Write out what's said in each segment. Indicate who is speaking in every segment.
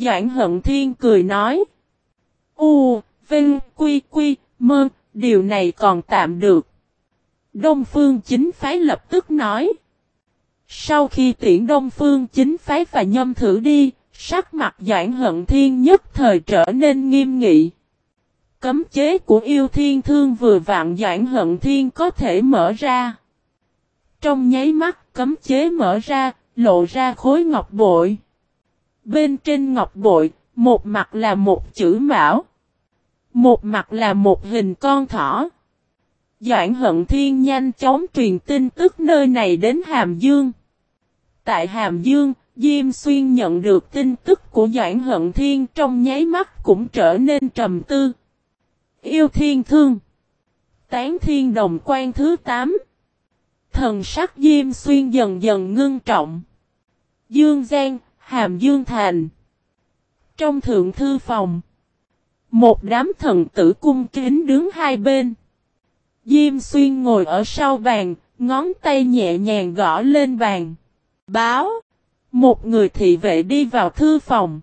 Speaker 1: Doãn hận thiên cười nói. U, Vinh, Quy, Quy, Mơ, điều này còn tạm được. Đông Phương chính phái lập tức nói. Sau khi tiễn Đông Phương chính phái và nhâm thử đi, sắc mặt Doãn hận thiên nhất thời trở nên nghiêm nghị. Cấm chế của yêu thiên thương vừa vạn Doãn hận thiên có thể mở ra. Trong nháy mắt cấm chế mở ra, lộ ra khối ngọc bội. Bên trên ngọc bội, một mặt là một chữ mão. Một mặt là một hình con thỏ. Doãn hận thiên nhanh chóng truyền tin tức nơi này đến Hàm Dương. Tại Hàm Dương, Diêm Xuyên nhận được tin tức của Doãn hận thiên trong nháy mắt cũng trở nên trầm tư. Yêu thiên thương. Tán thiên đồng quan thứ 8. Thần sắc Diêm Xuyên dần dần ngưng trọng. Dương Giang, Hàm Dương Thành. Trong thượng thư phòng. Một đám thần tử cung kính đứng hai bên. Diêm xuyên ngồi ở sau bàn, ngón tay nhẹ nhàng gõ lên bàn. Báo. Một người thị vệ đi vào thư phòng.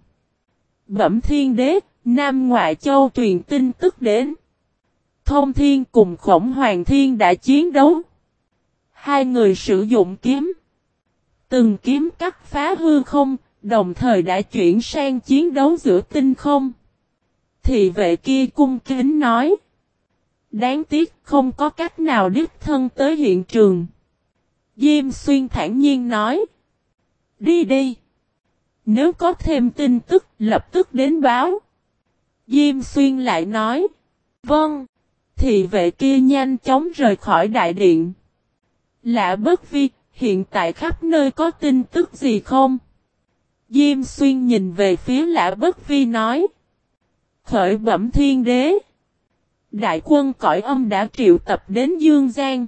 Speaker 1: Bẩm thiên đế, Nam Ngoại Châu truyền tin tức đến. Thông thiên cùng khổng hoàng thiên đã chiến đấu. Hai người sử dụng kiếm. Từng kiếm cắt phá hư không, đồng thời đã chuyển sang chiến đấu giữa tinh không. Thị vệ kia cung kính nói. Đáng tiếc không có cách nào đích thân tới hiện trường. Diêm xuyên thản nhiên nói. Đi đi. Nếu có thêm tin tức lập tức đến báo. Diêm xuyên lại nói. Vâng. Thị vệ kia nhanh chóng rời khỏi đại điện. Lạ bất vi, hiện tại khắp nơi có tin tức gì không? Diêm xuyên nhìn về phía lã bất vi nói. Khởi bẩm thiên đế. Đại quân cõi âm đã triệu tập đến Dương Giang.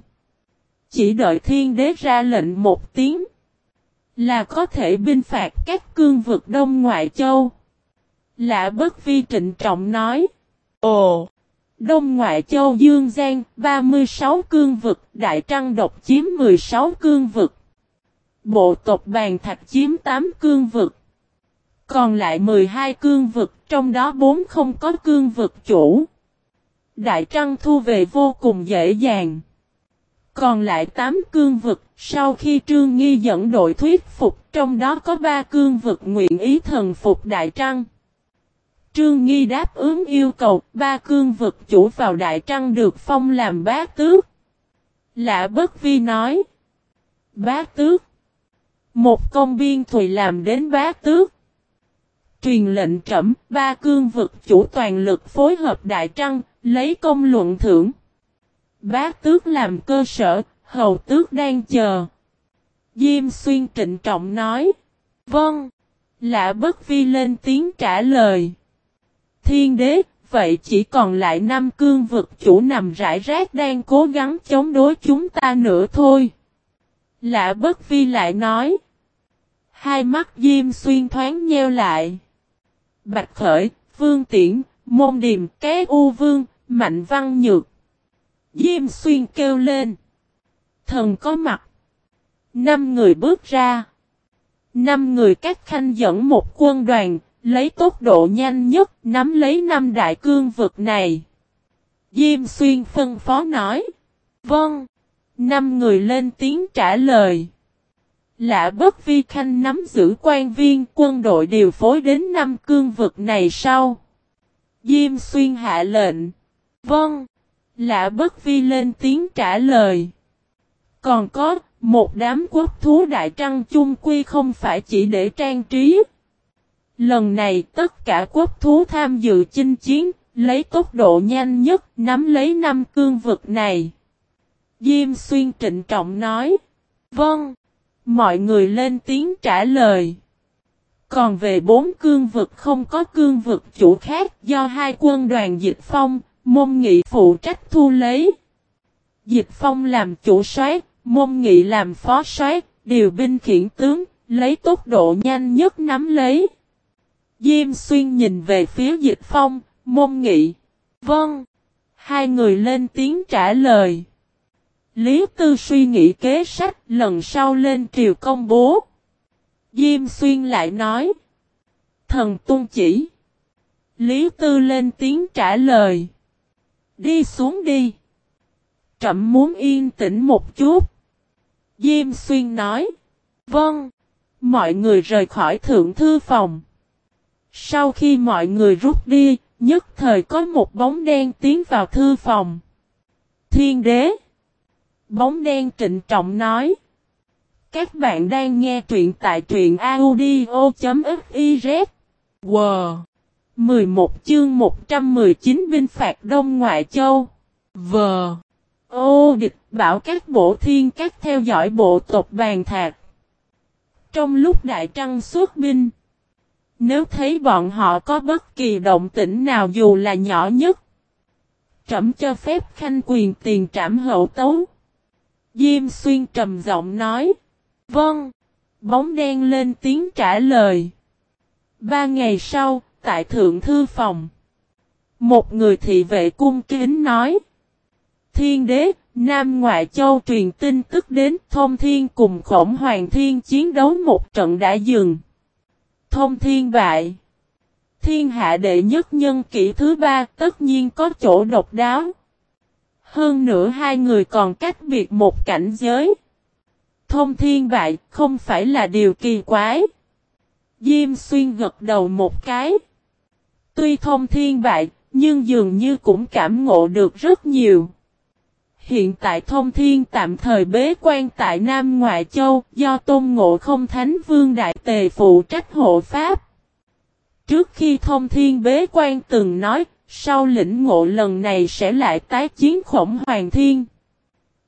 Speaker 1: Chỉ đợi thiên đế ra lệnh một tiếng. Là có thể binh phạt các cương vực đông ngoại châu. Lạ bất vi trịnh trọng nói. Ồ! Đông ngoại châu Dương Giang 36 cương vực, Đại Trăng độc chiếm 16 cương vực. Bộ tộc bàn thạch chiếm 8 cương vực. Còn lại 12 cương vực, trong đó 4 không có cương vực chủ. Đại Trăng thu về vô cùng dễ dàng. Còn lại 8 cương vực, sau khi Trương Nghi dẫn đội thuyết phục, trong đó có 3 cương vực nguyện ý thần phục Đại Trăng. Trương Nghi đáp ứng yêu cầu, ba cương vực chủ vào Đại Trăng được phong làm bá tước. Lạ bất vi nói. Bá tước. Một công biên thùy làm đến bá tước. Truyền lệnh trẩm, ba cương vực chủ toàn lực phối hợp Đại Trăng, lấy công luận thưởng. Bá tước làm cơ sở, hầu tước đang chờ. Diêm xuyên trịnh trọng nói. Vâng. Lạ bất vi lên tiếng trả lời. Thiên đế, vậy chỉ còn lại năm cương vực chủ nằm rải rác đang cố gắng chống đối chúng ta nữa thôi. Lạ bất vi lại nói. Hai mắt Diêm Xuyên thoáng nheo lại. Bạch Khởi, Vương Tiễn, Môn Điềm, Cái U Vương, Mạnh Văn Nhược. Diêm Xuyên kêu lên. Thần có mặt. Năm người bước ra. Năm người các khanh dẫn một quân đoàn, lấy tốc độ nhanh nhất, nắm lấy năm đại cương vực này. Diêm Xuyên phân phó nói. Vâng. Năm người lên tiếng trả lời. Lạ bất vi khanh nắm giữ quan viên quân đội điều phối đến năm cương vực này sau. Diêm xuyên hạ lệnh. Vâng. Lạ bất vi lên tiếng trả lời. Còn có, một đám quốc thú đại trăng chung quy không phải chỉ để trang trí. Lần này tất cả quốc thú tham dự chinh chiến, lấy tốc độ nhanh nhất nắm lấy năm cương vực này. Diêm xuyên trịnh trọng nói. Vâng. Mọi người lên tiếng trả lời. Còn về bốn cương vực không có cương vực chủ khác do hai quân đoàn dịch phong, môn nghị phụ trách thu lấy. Dịch phong làm chủ soát, môn nghị làm phó soát, điều binh khiển tướng, lấy tốc độ nhanh nhất nắm lấy. Diêm xuyên nhìn về phía dịch phong, môn nghị. Vâng. Hai người lên tiếng trả lời. Lý Tư suy nghĩ kế sách lần sau lên triều công bố. Diêm xuyên lại nói. Thần tung chỉ. Lý Tư lên tiếng trả lời. Đi xuống đi. Trậm muốn yên tĩnh một chút. Diêm xuyên nói. Vâng. Mọi người rời khỏi thượng thư phòng. Sau khi mọi người rút đi, nhất thời có một bóng đen tiến vào thư phòng. Thiên đế. Bóng đen trịnh trọng nói. Các bạn đang nghe truyện tại truyện audio.fiz. Wow! 11 chương 119 binh phạt Đông Ngoại Châu. V. Ô địch, bảo các bộ thiên các theo dõi bộ tộc bàn thạc. Trong lúc Đại Trăng xuất binh. Nếu thấy bọn họ có bất kỳ động tĩnh nào dù là nhỏ nhất. Trẩm cho phép khanh quyền tiền trảm hậu tấu. Diêm xuyên trầm giọng nói. Vâng. Bóng đen lên tiếng trả lời. Ba ngày sau, tại thượng thư phòng. Một người thị vệ cung kính nói. Thiên đế, Nam Ngoại Châu truyền tin tức đến thông thiên cùng khổng hoàng thiên chiến đấu một trận đã dừng. Thông thiên bại. Thiên hạ đệ nhất nhân kỷ thứ ba tất nhiên có chỗ độc đáo. Hơn nữa hai người còn cách biệt một cảnh giới. Thông thiên bại không phải là điều kỳ quái. Diêm xuyên gật đầu một cái. Tuy thông thiên bại, nhưng dường như cũng cảm ngộ được rất nhiều. Hiện tại thông thiên tạm thời bế quan tại Nam Ngoại Châu do tôn ngộ không thánh vương đại tề phụ trách hộ pháp. Trước khi thông thiên bế quan từng nói, sau lĩnh ngộ lần này sẽ lại tái chiến khổng hoàng thiên.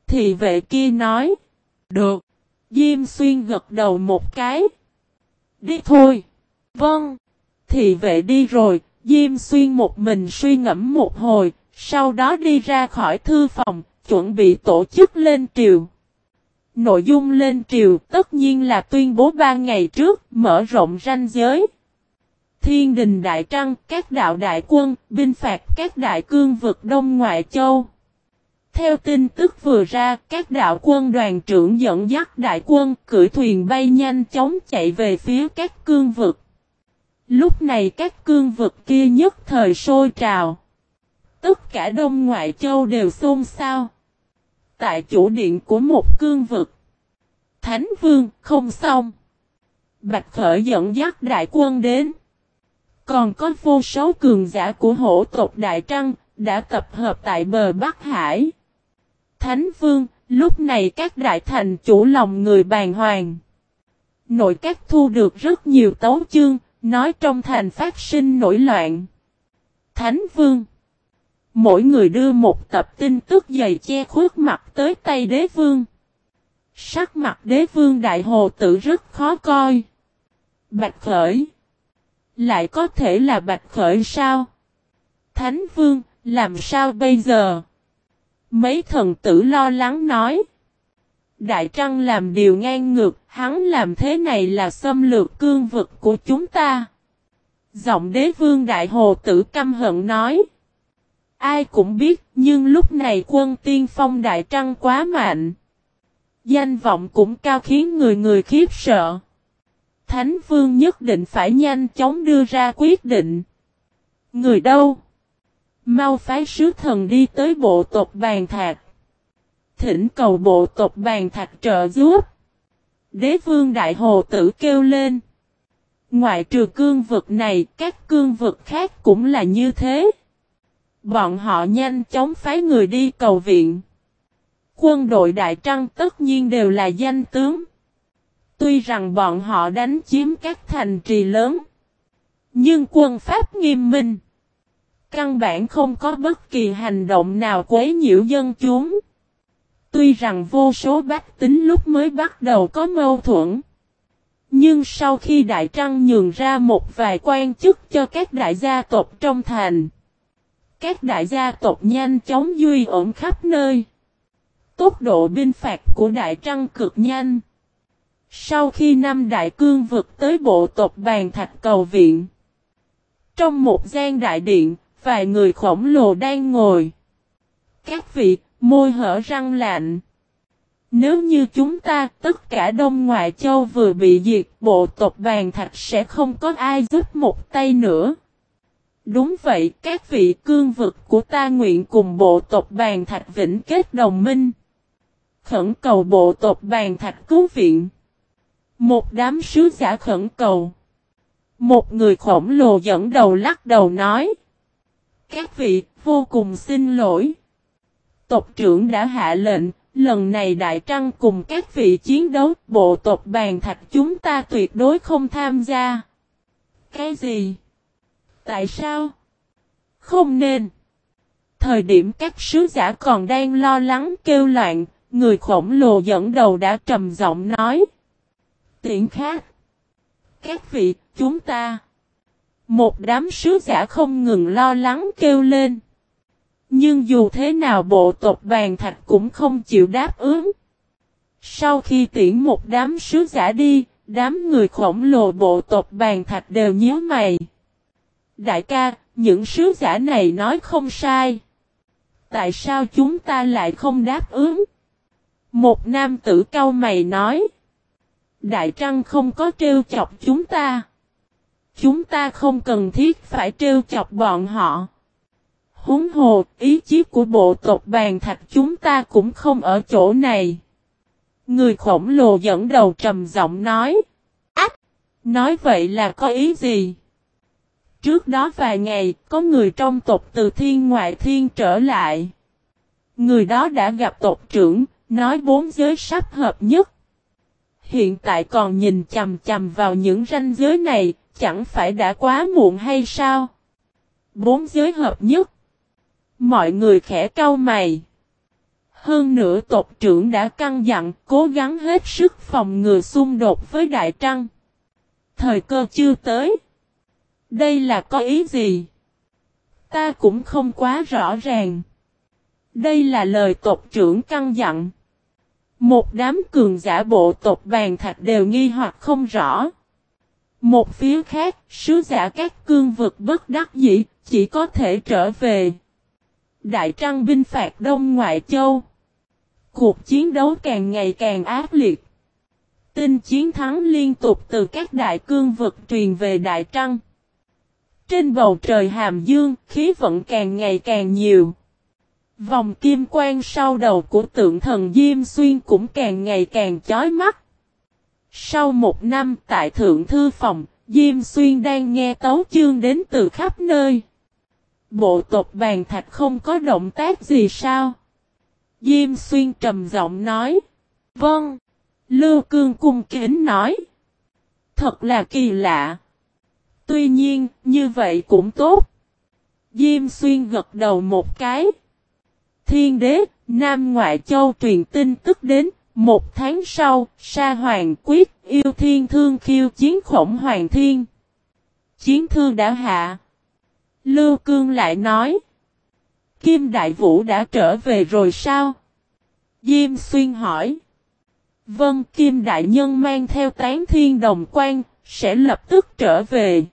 Speaker 1: Thì vệ kia nói, được. Diêm xuyên gật đầu một cái. Đi thôi. Vâng. Thì vệ đi rồi, Diêm xuyên một mình suy ngẫm một hồi, sau đó đi ra khỏi thư phòng, chuẩn bị tổ chức lên triều. Nội dung lên triều tất nhiên là tuyên bố ba ngày trước, mở rộng ranh giới. Thiên đình Đại Trăng, các đạo đại quân, binh phạt các đại cương vực Đông Ngoại Châu. Theo tin tức vừa ra, các đạo quân đoàn trưởng dẫn dắt đại quân cưỡi thuyền bay nhanh chóng chạy về phía các cương vực. Lúc này các cương vực kia nhất thời sôi trào. Tất cả Đông Ngoại Châu đều xôn xao. Tại chủ điện của một cương vực. Thánh Vương không xong. Bạch Khởi dẫn dắt đại quân đến. Còn có vô số cường giả của hổ tộc Đại Trăng đã tập hợp tại bờ Bắc Hải. Thánh Vương, lúc này các đại thành chủ lòng người bàn hoàng. Nội các thu được rất nhiều tấu chương, nói trong thành phát sinh nổi loạn. Thánh Vương Mỗi người đưa một tập tin tức dày che khuất mặt tới tay đế vương. Sắc mặt đế vương đại hồ tử rất khó coi. Bạch khởi. Lại có thể là bạch khởi sao? Thánh vương, làm sao bây giờ? Mấy thần tử lo lắng nói. Đại Trăng làm điều ngang ngược, hắn làm thế này là xâm lược cương vực của chúng ta. Giọng đế vương đại hồ tử căm hận nói. Ai cũng biết, nhưng lúc này quân tiên phong Đại Trăng quá mạnh. Danh vọng cũng cao khiến người người khiếp sợ. Thánh vương nhất định phải nhanh chóng đưa ra quyết định. Người đâu? Mau phái sứ thần đi tới bộ tộc bàn thạc. Thỉnh cầu bộ tộc bàn thạch trợ giúp. Đế vương đại hồ tử kêu lên. Ngoại trừ cương vực này, các cương vực khác cũng là như thế. Bọn họ nhanh chóng phái người đi cầu viện. Quân đội Đại Trăng tất nhiên đều là danh tướng. Tuy rằng bọn họ đánh chiếm các thành trì lớn. Nhưng quân Pháp nghiêm minh. Căn bản không có bất kỳ hành động nào quấy nhiễu dân chúng. Tuy rằng vô số bách tính lúc mới bắt đầu có mâu thuẫn. Nhưng sau khi Đại Trăng nhường ra một vài quan chức cho các đại gia tộc trong thành. Các đại gia tộc nhanh chóng duy ổn khắp nơi. Tốc độ binh phạt của Đại Trăng cực nhanh. Sau khi năm đại cương vượt tới bộ tộc bàn thạch cầu viện. Trong một gian đại điện, vài người khổng lồ đang ngồi. Các vị, môi hở răng lạnh. Nếu như chúng ta tất cả Đông Ngoại Châu vừa bị diệt bộ tộc bàn thạch sẽ không có ai giúp một tay nữa. Đúng vậy, các vị cương vực của ta nguyện cùng bộ tộc bàn thạch vĩnh kết đồng minh. Khẩn cầu bộ tộc bàn thạch cứu viện. Một đám sứ giả khẩn cầu. Một người khổng lồ dẫn đầu lắc đầu nói. Các vị, vô cùng xin lỗi. Tộc trưởng đã hạ lệnh, lần này Đại Trăng cùng các vị chiến đấu bộ tộc bàn thạch chúng ta tuyệt đối không tham gia. Cái gì? Tại sao? Không nên. Thời điểm các sứ giả còn đang lo lắng kêu loạn, người khổng lồ dẫn đầu đã trầm giọng nói. Tiện khác. Các vị, chúng ta. Một đám sứ giả không ngừng lo lắng kêu lên. Nhưng dù thế nào bộ tộc bàn thạch cũng không chịu đáp ứng. Sau khi tiễn một đám sứ giả đi, đám người khổng lồ bộ tộc bàn thạch đều nhớ mày. Đại ca, những sứ giả này nói không sai. Tại sao chúng ta lại không đáp ứng? Một nam tử cao mày nói. Đại Trăng không có trêu chọc chúng ta. Chúng ta không cần thiết phải trêu chọc bọn họ. Húng hồ, ý chí của bộ tộc bàn thạch chúng ta cũng không ở chỗ này. Người khổng lồ dẫn đầu trầm giọng nói. Ách! Nói vậy là có ý gì? Trước đó vài ngày, có người trong tộc từ thiên ngoại thiên trở lại. Người đó đã gặp tộc trưởng, nói bốn giới sắp hợp nhất. Hiện tại còn nhìn chầm chầm vào những ranh giới này, chẳng phải đã quá muộn hay sao? Bốn giới hợp nhất. Mọi người khẽ cau mày. Hơn nữa tộc trưởng đã căng dặn cố gắng hết sức phòng ngừa xung đột với Đại Trăng. Thời cơ chưa tới. Đây là có ý gì? Ta cũng không quá rõ ràng. Đây là lời tộc trưởng căng dặn. Một đám cường giả bộ tộc bàn thạch đều nghi hoặc không rõ. Một phía khác, sứ giả các cương vực bất đắc dĩ, chỉ có thể trở về. Đại trăng binh phạt Đông Ngoại Châu. Cuộc chiến đấu càng ngày càng ác liệt. Tin chiến thắng liên tục từ các đại cương vực truyền về Đại Trăng. Trên bầu trời hàm dương, khí vận càng ngày càng nhiều. Vòng kim quang sau đầu của tượng thần Diêm Xuyên cũng càng ngày càng chói mắt. Sau một năm tại Thượng Thư Phòng, Diêm Xuyên đang nghe tấu chương đến từ khắp nơi. Bộ tộc bàn thạch không có động tác gì sao? Diêm Xuyên trầm giọng nói. Vâng. Lưu Cương cung kính nói. Thật là kỳ lạ. Tuy nhiên, như vậy cũng tốt. Diêm Xuyên gật đầu một cái. Thiên đế, Nam Ngoại Châu truyền tin tức đến, một tháng sau, Sa Hoàng quyết yêu thiên thương khiêu chiến khổng hoàng thiên. Chiến thương đã hạ. Lưu Cương lại nói. Kim Đại Vũ đã trở về rồi sao? Diêm Xuyên hỏi. Vâng, Kim Đại Nhân mang theo tán thiên đồng quan, sẽ lập tức trở về.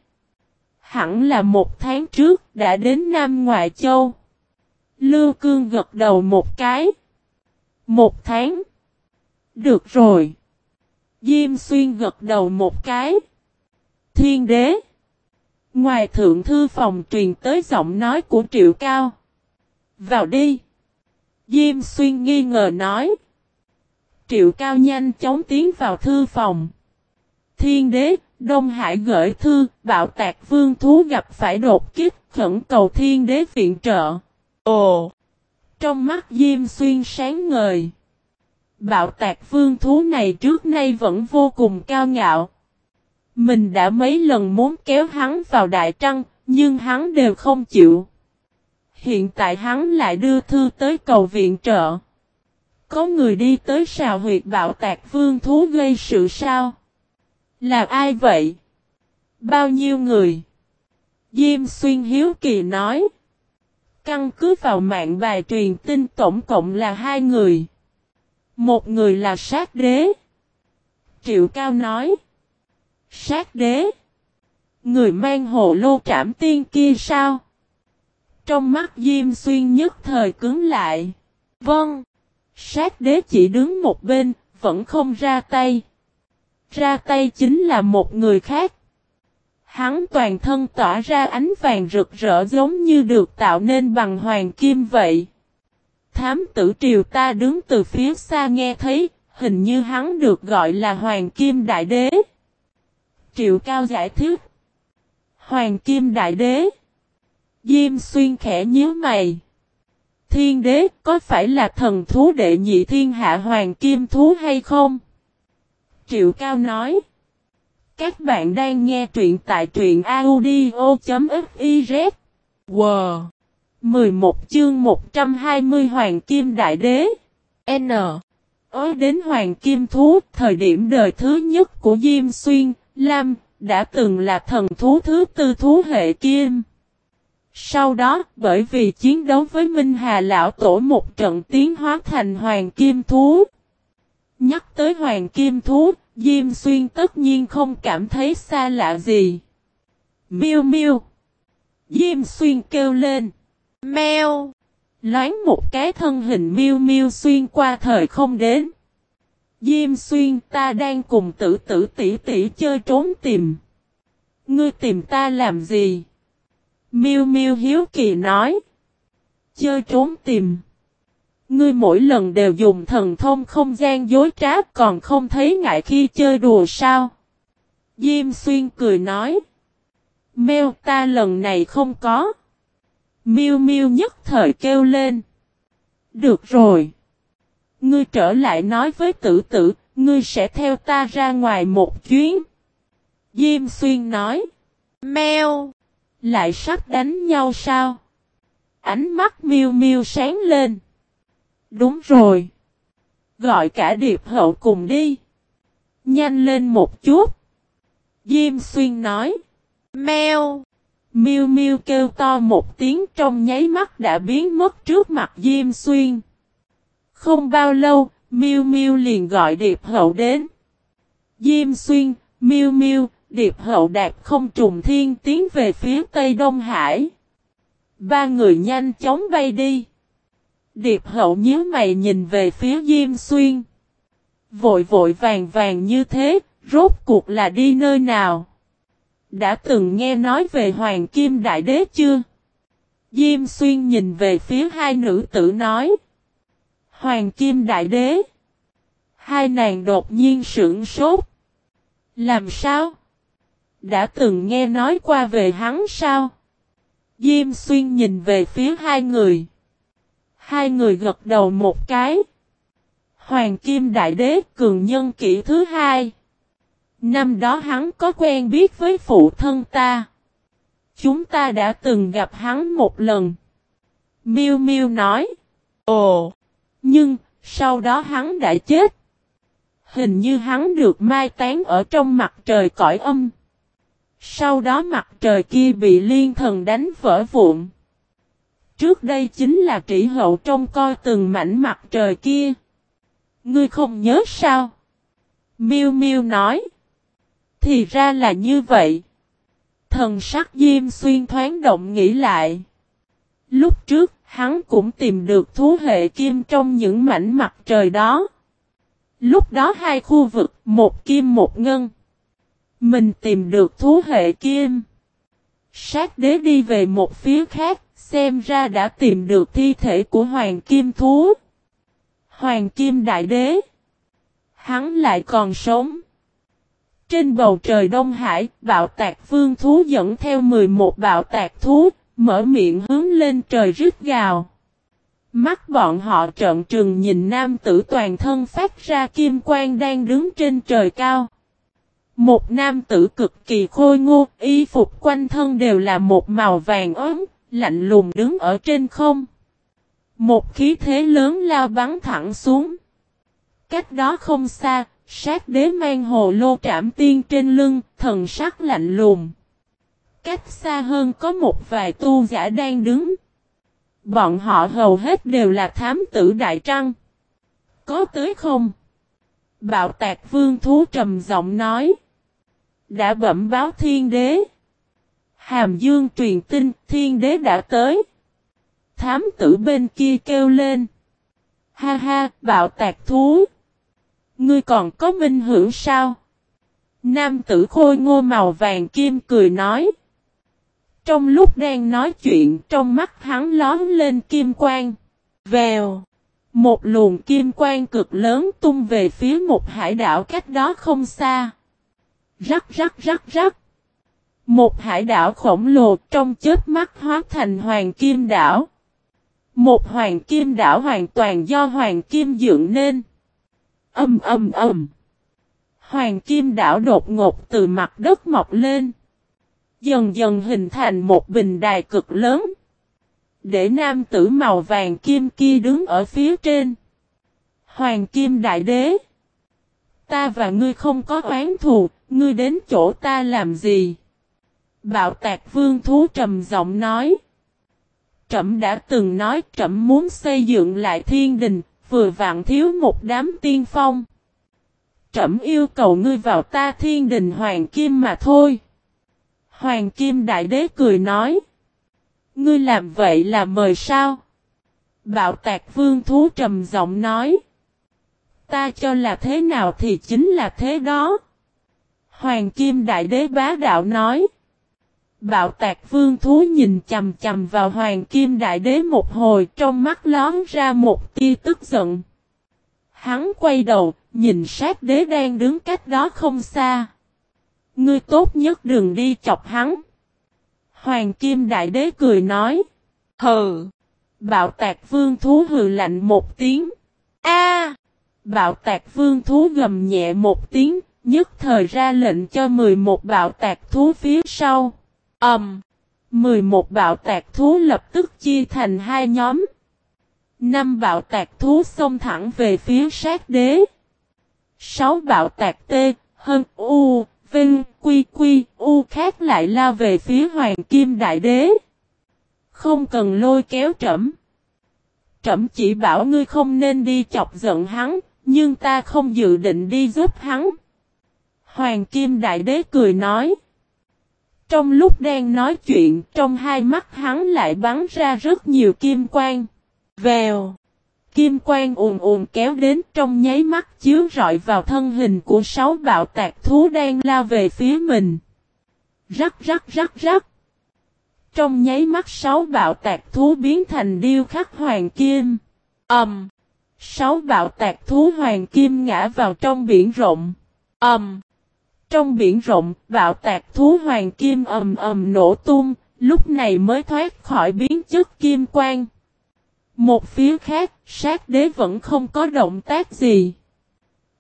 Speaker 1: Hẳn là một tháng trước đã đến Nam Ngoại Châu. Lưu Cương gật đầu một cái. Một tháng. Được rồi. Diêm Xuyên gật đầu một cái. Thiên đế. Ngoài thượng thư phòng truyền tới giọng nói của Triệu Cao. Vào đi. Diêm Xuyên nghi ngờ nói. Triệu Cao nhanh chóng tiến vào thư phòng. Thiên đế, Đông Hải gửi thư, bạo tạc vương thú gặp phải đột kích, khẩn cầu thiên đế viện trợ. Ồ! Trong mắt Diêm Xuyên sáng ngời. Bạo tạc vương thú này trước nay vẫn vô cùng cao ngạo. Mình đã mấy lần muốn kéo hắn vào đại trăng, nhưng hắn đều không chịu. Hiện tại hắn lại đưa thư tới cầu viện trợ. Có người đi tới sào huyệt bạo tạc vương thú gây sự sao? Là ai vậy? Bao nhiêu người? Diêm xuyên hiếu kỳ nói. Căn cứ vào mạng bài truyền tin tổng cộng là hai người. Một người là sát đế. Triệu Cao nói. Sát đế. Người mang hộ lô trảm tiên kia sao? Trong mắt Diêm Xuyên nhất thời cứng lại. Vâng. Sát đế chỉ đứng một bên, vẫn không ra tay. Ra tay chính là một người khác. Hắn toàn thân tỏa ra ánh vàng rực rỡ giống như được tạo nên bằng hoàng kim vậy. Thám tử triều ta đứng từ phía xa nghe thấy, hình như hắn được gọi là hoàng kim đại đế. Triệu cao giải thích. Hoàng kim đại đế. Diêm xuyên khẽ nhíu mày. Thiên đế có phải là thần thú đệ nhị thiên hạ hoàng kim thú hay không? Triệu Cao nói. Các bạn đang nghe truyện tại truyện audio.fiz. Wow! 11 chương 120 Hoàng Kim Đại Đế. N. Ối đến Hoàng Kim Thú, thời điểm đời thứ nhất của Diêm Xuyên, Lam, đã từng là thần thú thứ tư thú hệ Kim. Sau đó, bởi vì chiến đấu với Minh Hà Lão Tổ một trận tiến hóa thành Hoàng Kim Thú. Nhắc tới Hoàng Kim Thú, Diêm Xuyên tất nhiên không cảm thấy xa lạ gì. Miêu miêu. Diêm Xuyên kêu lên. Mèo. Loáng một cái thân hình miêu miêu xuyên qua thời không đến. Diêm Xuyên, ta đang cùng tử tử tỷ tỷ chơi trốn tìm. Ngươi tìm ta làm gì? Miêu Miêu hiếu kỳ nói. Chơi trốn tìm. Ngươi mỗi lần đều dùng thần thông không gian dối trá còn không thấy ngại khi chơi đùa sao? Diêm xuyên cười nói. Mèo ta lần này không có. Miêu Miêu nhất thời kêu lên. Được rồi. Ngươi trở lại nói với tử tử, ngươi sẽ theo ta ra ngoài một chuyến. Diêm xuyên nói. Mèo. Lại sắp đánh nhau sao? Ánh mắt miêu miêu sáng lên. Đúng rồi. Gọi cả điệp hậu cùng đi. Nhanh lên một chút. Diêm xuyên nói. Mèo. miu miu kêu to một tiếng trong nháy mắt đã biến mất trước mặt Diêm xuyên. Không bao lâu, miu miu liền gọi điệp hậu đến. Diêm xuyên, miu miu Điệp hậu đạt không trùng thiên tiến về phía tây Đông Hải. Ba người nhanh chóng bay đi. Điệp hậu nhíu mày nhìn về phía Diêm Xuyên. Vội vội vàng vàng như thế, rốt cuộc là đi nơi nào? Đã từng nghe nói về Hoàng Kim Đại Đế chưa? Diêm Xuyên nhìn về phía hai nữ tử nói. Hoàng Kim Đại Đế. Hai nàng đột nhiên sững sốt. Làm sao? Đã từng nghe nói qua về hắn sao? Diêm xuyên nhìn về phía hai người. Hai người gật đầu một cái. Hoàng Kim Đại Đế cường nhân kỷ thứ hai. Năm đó hắn có quen biết với phụ thân ta. Chúng ta đã từng gặp hắn một lần. Miu Miu nói. Ồ! Nhưng, sau đó hắn đã chết. Hình như hắn được mai tán ở trong mặt trời cõi âm. Sau đó mặt trời kia bị liên thần đánh vỡ vụn. Trước đây chính là trĩ hậu trông coi từng mảnh mặt trời kia. Ngươi không nhớ sao? Miêu Miêu nói. Thì ra là như vậy. Thần sắc Diêm Xuyên thoáng động nghĩ lại. Lúc trước, hắn cũng tìm được thú hệ kim trong những mảnh mặt trời đó. Lúc đó hai khu vực, một kim một ngân. Mình tìm được thú hệ kim. Sát đế đi về một phía khác, xem ra đã tìm được thi thể của hoàng kim thú. Hoàng kim đại đế. Hắn lại còn sống. Trên bầu trời Đông Hải, bạo tạc vương thú dẫn theo 11 bạo tạc thú, mở miệng hướng lên trời rít gào. Mắt bọn họ trợn trừng nhìn nam tử toàn thân phát ra kim quang đang đứng trên trời cao. Một nam tử cực kỳ khôi ngô, y phục quanh thân đều là một màu vàng ốm, lạnh lùng đứng ở trên không. Một khí thế lớn lao bắn thẳng xuống. Cách đó không xa, sát đế mang hồ lô trảm tiên trên lưng, thần sắc lạnh lùng. Cách xa hơn có một vài tu giả đang đứng. Bọn họ hầu hết đều là thám tử đại trăng. Có tới không? Bạo tạc vương thú trầm giọng nói. Đã bẩm báo thiên đế. Hàm dương truyền tin thiên đế đã tới. Thám tử bên kia kêu lên. Ha ha, bạo tạc thú. Ngươi còn có minh hưởng sao? Nam tử khôi ngô màu vàng kim cười nói. Trong lúc đang nói chuyện trong mắt hắn lón lên kim quang. Vèo. Một luồng kim quang cực lớn tung về phía một hải đảo cách đó không xa. Rắc rắc rắc rắc. Một hải đảo khổng lồ trong chết mắt hóa thành hoàng kim đảo. Một hoàng kim đảo hoàn toàn do hoàng kim dựng nên. Âm âm âm. Hoàng kim đảo đột ngột từ mặt đất mọc lên. Dần dần hình thành một bình đài cực lớn. Để nam tử màu vàng kim kia đứng ở phía trên. Hoàng kim đại đế. Ta và ngươi không có oán thù, ngươi đến chỗ ta làm gì? Bạo tạc vương thú trầm giọng nói. Trẩm đã từng nói trẩm muốn xây dựng lại thiên đình, vừa vặn thiếu một đám tiên phong. Trẩm yêu cầu ngươi vào ta thiên đình hoàng kim mà thôi. Hoàng kim đại đế cười nói. Ngươi làm vậy là mời sao? Bạo tạc vương thú trầm giọng nói. Ta cho là thế nào thì chính là thế đó. Hoàng kim đại đế bá đạo nói. Bạo tạc vương thú nhìn chầm chầm vào hoàng kim đại đế một hồi trong mắt lón ra một tia tức giận. Hắn quay đầu, nhìn sát đế đang đứng cách đó không xa. Ngươi tốt nhất đừng đi chọc hắn. Hoàng kim đại đế cười nói. Hừ. Bạo tạc vương thú hừ lạnh một tiếng. A! Bạo tạc vương thú gầm nhẹ một tiếng, nhất thời ra lệnh cho 11 bạo tạc thú phía sau. Ầm. Um, 11 bạo tạc thú lập tức chia thành hai nhóm. Năm bạo tạc thú xông thẳng về phía sát đế. Sáu bạo tạc tê, hơn u, vinh, quy quy, u khác lại lao về phía hoàng kim đại đế. Không cần lôi kéo trẫm. Trẫm chỉ bảo ngươi không nên đi chọc giận hắn, nhưng ta không dự định đi giúp hắn. Hoàng kim đại đế cười nói. Trong lúc đang nói chuyện, trong hai mắt hắn lại bắn ra rất nhiều kim quang. Vèo. Kim quang ùn ùn kéo đến trong nháy mắt chiếu rọi vào thân hình của sáu bạo tạc thú đang lao về phía mình. Rắc rắc rắc rắc. Trong nháy mắt sáu bạo tạc thú biến thành điêu khắc hoàng kim. Ẩm. Um. Sáu bạo tạc thú hoàng kim ngã vào trong biển rộng. Ẩm. Um. Trong biển rộng, bạo tạc thú hoàng kim ầm ầm nổ tung, lúc này mới thoát khỏi biến chất kim quang. Một phía khác, sát đế vẫn không có động tác gì.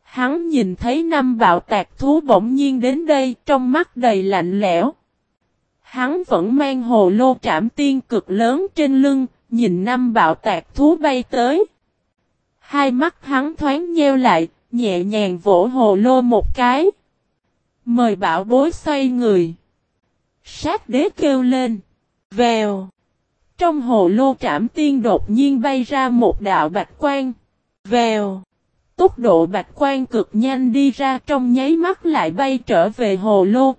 Speaker 1: Hắn nhìn thấy năm bạo tạc thú bỗng nhiên đến đây trong mắt đầy lạnh lẽo. Hắn vẫn mang hồ lô trảm tiên cực lớn trên lưng, nhìn năm bạo tạc thú bay tới. Hai mắt hắn thoáng nheo lại, nhẹ nhàng vỗ hồ lô một cái. Mời bảo bối xoay người. Sát đế kêu lên. Vèo. Trong hồ lô trảm tiên đột nhiên bay ra một đạo bạch quang. Vèo. Tốc độ bạch quang cực nhanh đi ra trong nháy mắt lại bay trở về hồ lô.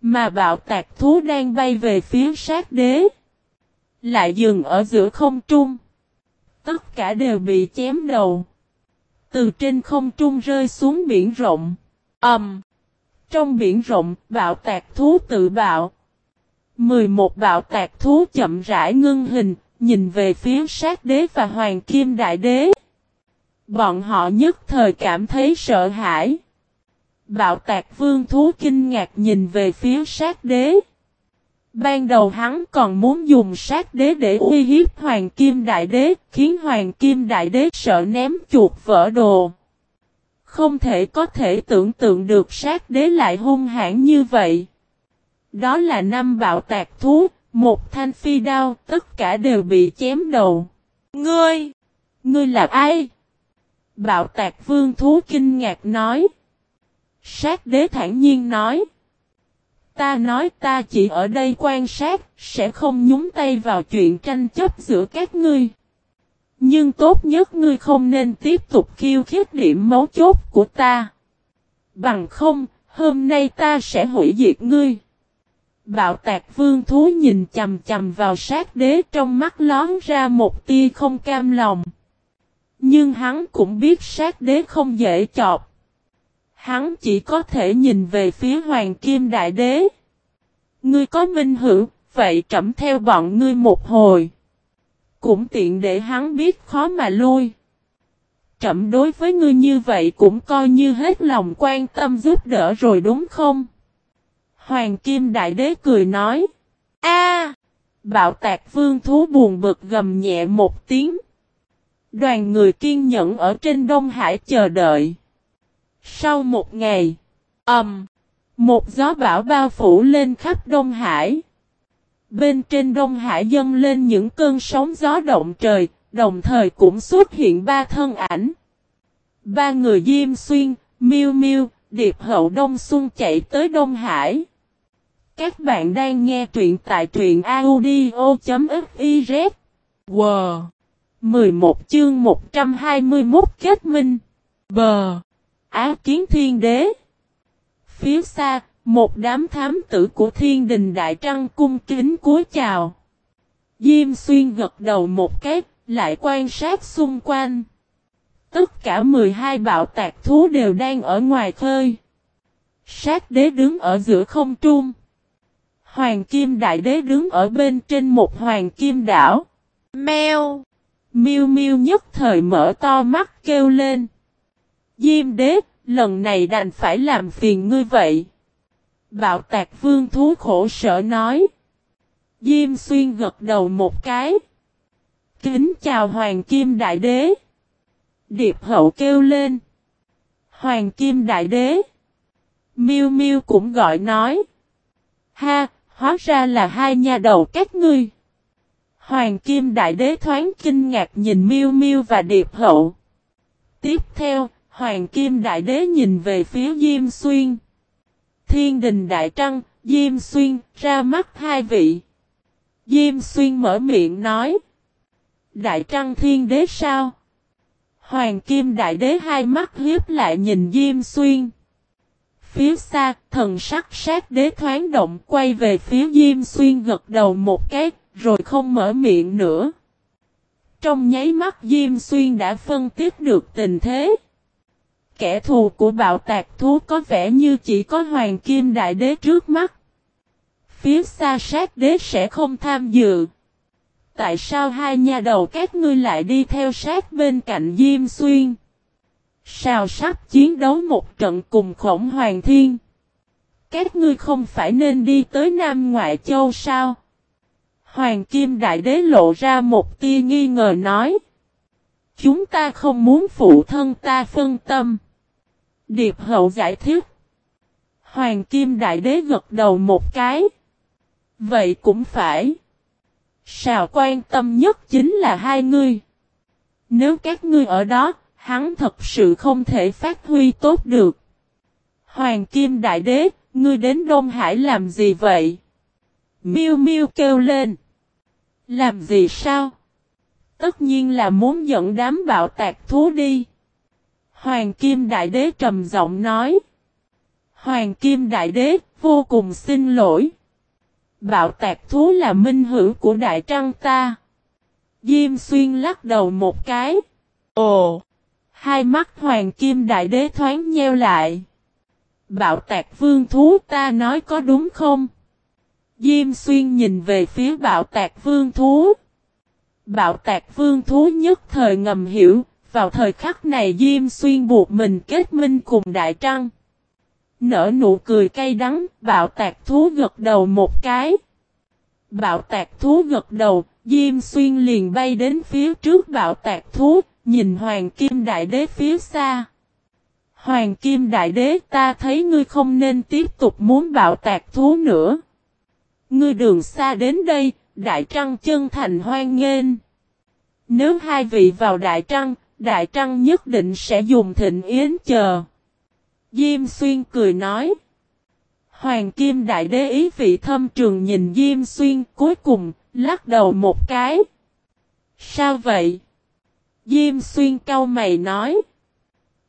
Speaker 1: Mà bạo tạc thú đang bay về phía sát đế. Lại dừng ở giữa không trung. Tất cả đều bị chém đầu. Từ trên không trung rơi xuống biển rộng. Ẩm. Um. Trong biển rộng, bạo tạc thú tự bạo. 11 bạo tạc thú chậm rãi ngưng hình, nhìn về phía sát đế và hoàng kim đại đế. Bọn họ nhất thời cảm thấy sợ hãi. Bạo tạc vương thú kinh ngạc nhìn về phía sát đế. Ban đầu hắn còn muốn dùng sát đế để uy hiếp hoàng kim đại đế, khiến hoàng kim đại đế sợ ném chuột vỡ đồ. Không thể có thể tưởng tượng được sát đế lại hung hãn như vậy. Đó là năm bạo tạc thú, một thanh phi đao, tất cả đều bị chém đầu. Ngươi! Ngươi là ai? Bạo tạc vương thú kinh ngạc nói. Sát đế thản nhiên nói. Ta nói ta chỉ ở đây quan sát, sẽ không nhúng tay vào chuyện tranh chấp giữa các ngươi. Nhưng tốt nhất ngươi không nên tiếp tục khiêu khích điểm mấu chốt của ta. Bằng không, hôm nay ta sẽ hủy diệt ngươi. Bạo tạc vương thú nhìn chầm chầm vào sát đế trong mắt lón ra một tia không cam lòng. Nhưng hắn cũng biết sát đế không dễ chọc. Hắn chỉ có thể nhìn về phía hoàng kim đại đế. Ngươi có minh hữu, vậy trẫm theo bọn ngươi một hồi. Cũng tiện để hắn biết khó mà lui. Trẫm đối với ngươi như vậy cũng coi như hết lòng quan tâm giúp đỡ rồi đúng không? Hoàng Kim Đại Đế cười nói. a Bạo tạc vương thú buồn bực gầm nhẹ một tiếng. Đoàn người kiên nhẫn ở trên Đông Hải chờ đợi. Sau một ngày, ầm, um, một gió bão bao phủ lên khắp Đông Hải. Bên trên Đông Hải dâng lên những cơn sóng gió động trời, đồng thời cũng xuất hiện ba thân ảnh. Ba người Diêm Xuyên, Miêu Miêu, Điệp Hậu Đông Xuân chạy tới Đông Hải. Các bạn đang nghe truyện tại truyện audio.fiz. Wow! 11 chương 121 kết minh. Bờ! Á kiến thiên đế. Phía xa, một đám thám tử của thiên đình đại trăng cung kính cúi chào. Diêm xuyên gật đầu một cái, lại quan sát xung quanh. Tất cả 12 bạo tạc thú đều đang ở ngoài khơi. Sát đế đứng ở giữa không trung. Hoàng kim đại đế đứng ở bên trên một hoàng kim đảo. Mèo! Miêu miêu nhất thời mở to mắt kêu lên. Diêm đế, lần này đành phải làm phiền ngươi vậy. Bạo tạc vương thú khổ sở nói. Diêm xuyên gật đầu một cái. Kính chào Hoàng Kim Đại Đế. Điệp hậu kêu lên. Hoàng Kim Đại Đế. miu miu cũng gọi nói. Ha, hóa ra là hai nhà đầu các ngươi. Hoàng Kim Đại Đế thoáng kinh ngạc nhìn miu miu và Điệp hậu. Tiếp theo, Hoàng Kim Đại Đế nhìn về phía Diêm Xuyên. Thiên đình Đại Trăng, Diêm Xuyên, ra mắt hai vị. Diêm Xuyên mở miệng nói. Đại Trăng Thiên Đế sao? Hoàng Kim Đại Đế hai mắt hiếp lại nhìn Diêm Xuyên. Phía xa, thần sắc sát đế thoáng động quay về phía Diêm Xuyên gật đầu một cái, rồi không mở miệng nữa. Trong nháy mắt Diêm Xuyên đã phân tích được tình thế. Kẻ thù của bạo tạc thú có vẻ như chỉ có Hoàng Kim Đại Đế trước mắt. Phía xa sát đế sẽ không tham dự. Tại sao hai nhà đầu các ngươi lại đi theo sát bên cạnh Diêm Xuyên? Sao sắp chiến đấu một trận cùng khổng hoàng thiên? Các ngươi không phải nên đi tới Nam Ngoại Châu sao? Hoàng Kim Đại Đế lộ ra một tia nghi ngờ nói. Chúng ta không muốn phụ thân ta phân tâm. Điệp hậu giải thích. Hoàng Kim Đại Đế gật đầu một cái. Vậy cũng phải. Sào quan tâm nhất chính là hai ngươi. Nếu các ngươi ở đó, hắn thật sự không thể phát huy tốt được. Hoàng Kim Đại Đế, ngươi đến Đông Hải làm gì vậy? Miu Miu kêu lên. Làm gì sao? Tất nhiên là muốn dẫn đám bạo tạc thú đi. Hoàng Kim Đại Đế trầm giọng nói. Hoàng Kim Đại Đế, vô cùng xin lỗi. Bạo tạc thú là minh hữu của Đại Trăng ta. Diêm xuyên lắc đầu một cái. Ồ! Hai mắt Hoàng Kim Đại Đế thoáng nheo lại. Bạo tạc vương thú ta nói có đúng không? Diêm xuyên nhìn về phía bạo tạc vương thú. Bạo tạc vương thú nhất thời ngầm hiểu, vào thời khắc này Diêm Xuyên buộc mình kết minh cùng Đại Trăng. Nở nụ cười cay đắng, bạo tạc thú gật đầu một cái. Bạo tạc thú gật đầu, Diêm Xuyên liền bay đến phía trước bạo tạc thú, nhìn Hoàng Kim Đại Đế phía xa. Hoàng Kim Đại Đế ta thấy ngươi không nên tiếp tục muốn bạo tạc thú nữa. Ngươi đường xa đến đây, Đại Trăng chân thành hoan nghênh. Nếu hai vị vào Đại Trăng, Đại Trăng nhất định sẽ dùng thịnh yến chờ. Diêm Xuyên cười nói. Hoàng Kim Đại Đế ý vị thâm trường nhìn Diêm Xuyên cuối cùng, lắc đầu một cái. Sao vậy? Diêm Xuyên cau mày nói.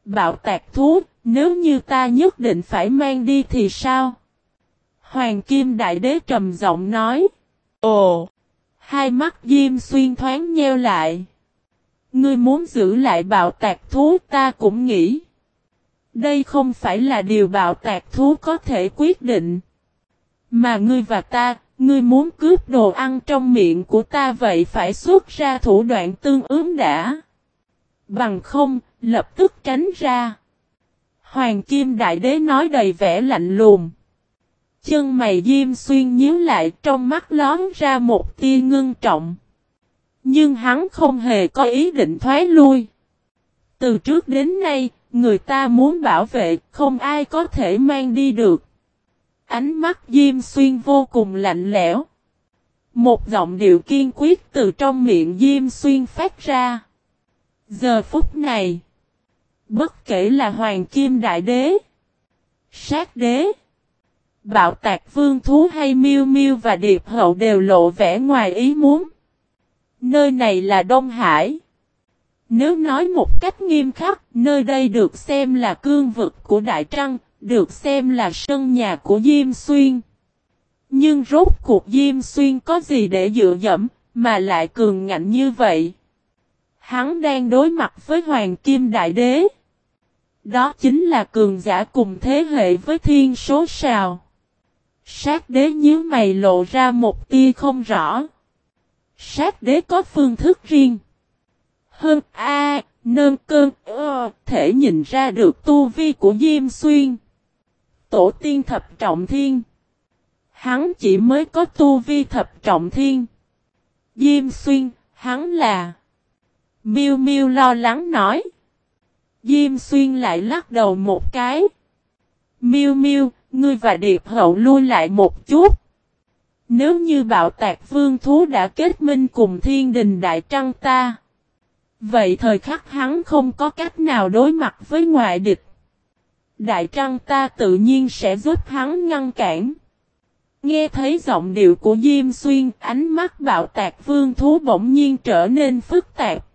Speaker 1: Bạo tạc thú, nếu như ta nhất định phải mang đi thì sao? Hoàng Kim Đại Đế trầm giọng nói. Ồ! Hai mắt Diêm Xuyên thoáng nheo lại. Ngươi muốn giữ lại bạo tạc thú ta cũng nghĩ. Đây không phải là điều bạo tạc thú có thể quyết định. Mà ngươi và ta, ngươi muốn cướp đồ ăn trong miệng của ta vậy phải xuất ra thủ đoạn tương ứng đã. Bằng không, lập tức tránh ra. Hoàng Kim Đại Đế nói đầy vẻ lạnh lùng. Chân mày diêm xuyên nhíu lại trong mắt lón ra một tia ngưng trọng. Nhưng hắn không hề có ý định thoái lui. Từ trước đến nay, người ta muốn bảo vệ, không ai có thể mang đi được. Ánh mắt Diêm Xuyên vô cùng lạnh lẽo. Một giọng điệu kiên quyết từ trong miệng Diêm Xuyên phát ra. Giờ phút này, bất kể là Hoàng Kim Đại Đế, Sát Đế, Bạo Tạc Vương Thú hay Miêu Miêu và Điệp Hậu đều lộ vẻ ngoài ý muốn. Nơi này là Đông Hải. Nếu nói một cách nghiêm khắc, nơi đây được xem là cương vực của Đại Trăng, được xem là sân nhà của Diêm Xuyên. Nhưng rốt cuộc Diêm Xuyên có gì để dựa dẫm, mà lại cường ngạnh như vậy? Hắn đang đối mặt với Hoàng Kim Đại Đế. Đó chính là cường giả cùng thế hệ với thiên số sào. Sát đế nhíu mày lộ ra một tia không rõ. Sát đế có phương thức riêng. Hơn A, nơn cơn, ơ, thể nhìn ra được tu vi của Diêm Xuyên. Tổ tiên thập trọng thiên. Hắn chỉ mới có tu vi thập trọng thiên. Diêm Xuyên, hắn là... Miêu Miêu lo lắng nói. Diêm Xuyên lại lắc đầu một cái. Miêu Miêu, ngươi và Điệp Hậu lui lại một chút. Nếu như bạo tạc vương thú đã kết minh cùng thiên đình đại trăng ta. Vậy thời khắc hắn không có cách nào đối mặt với ngoại địch. Đại trăng ta tự nhiên sẽ giúp hắn ngăn cản. Nghe thấy giọng điệu của Diêm Xuyên, ánh mắt bạo tạc vương thú bỗng nhiên trở nên phức tạp.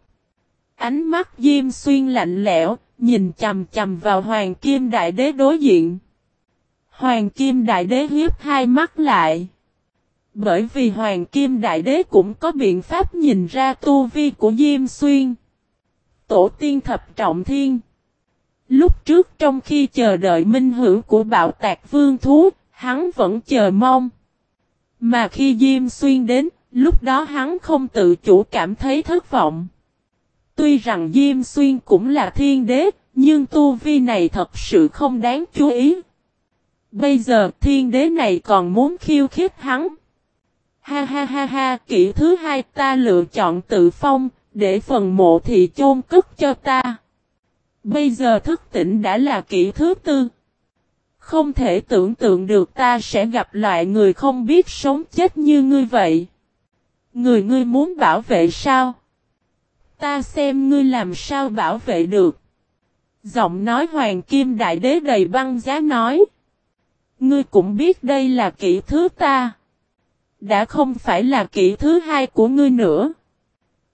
Speaker 1: Ánh mắt Diêm Xuyên lạnh lẽo, nhìn chầm chầm vào Hoàng Kim Đại Đế đối diện. Hoàng Kim Đại Đế hiếp hai mắt lại. Bởi vì Hoàng Kim Đại Đế cũng có biện pháp nhìn ra tu vi của Diêm Xuyên. Tổ tiên thập trọng thiên. Lúc trước trong khi chờ đợi minh hữu của bạo tạc vương thú, hắn vẫn chờ mong. Mà khi Diêm Xuyên đến, lúc đó hắn không tự chủ cảm thấy thất vọng. Tuy rằng Diêm Xuyên cũng là thiên đế, nhưng tu vi này thật sự không đáng chú ý. Bây giờ thiên đế này còn muốn khiêu khích hắn. Ha ha ha ha, kỹ thứ hai ta lựa chọn tự phong, để phần mộ thì chôn cất cho ta. Bây giờ thức tỉnh đã là kỹ thứ tư. Không thể tưởng tượng được ta sẽ gặp loại người không biết sống chết như ngươi vậy. Người ngươi muốn bảo vệ sao? Ta xem ngươi làm sao bảo vệ được. Giọng nói hoàng kim đại đế đầy băng giá nói. Ngươi cũng biết đây là kỹ thứ ta. Đã không phải là kỹ thứ hai của ngươi nữa.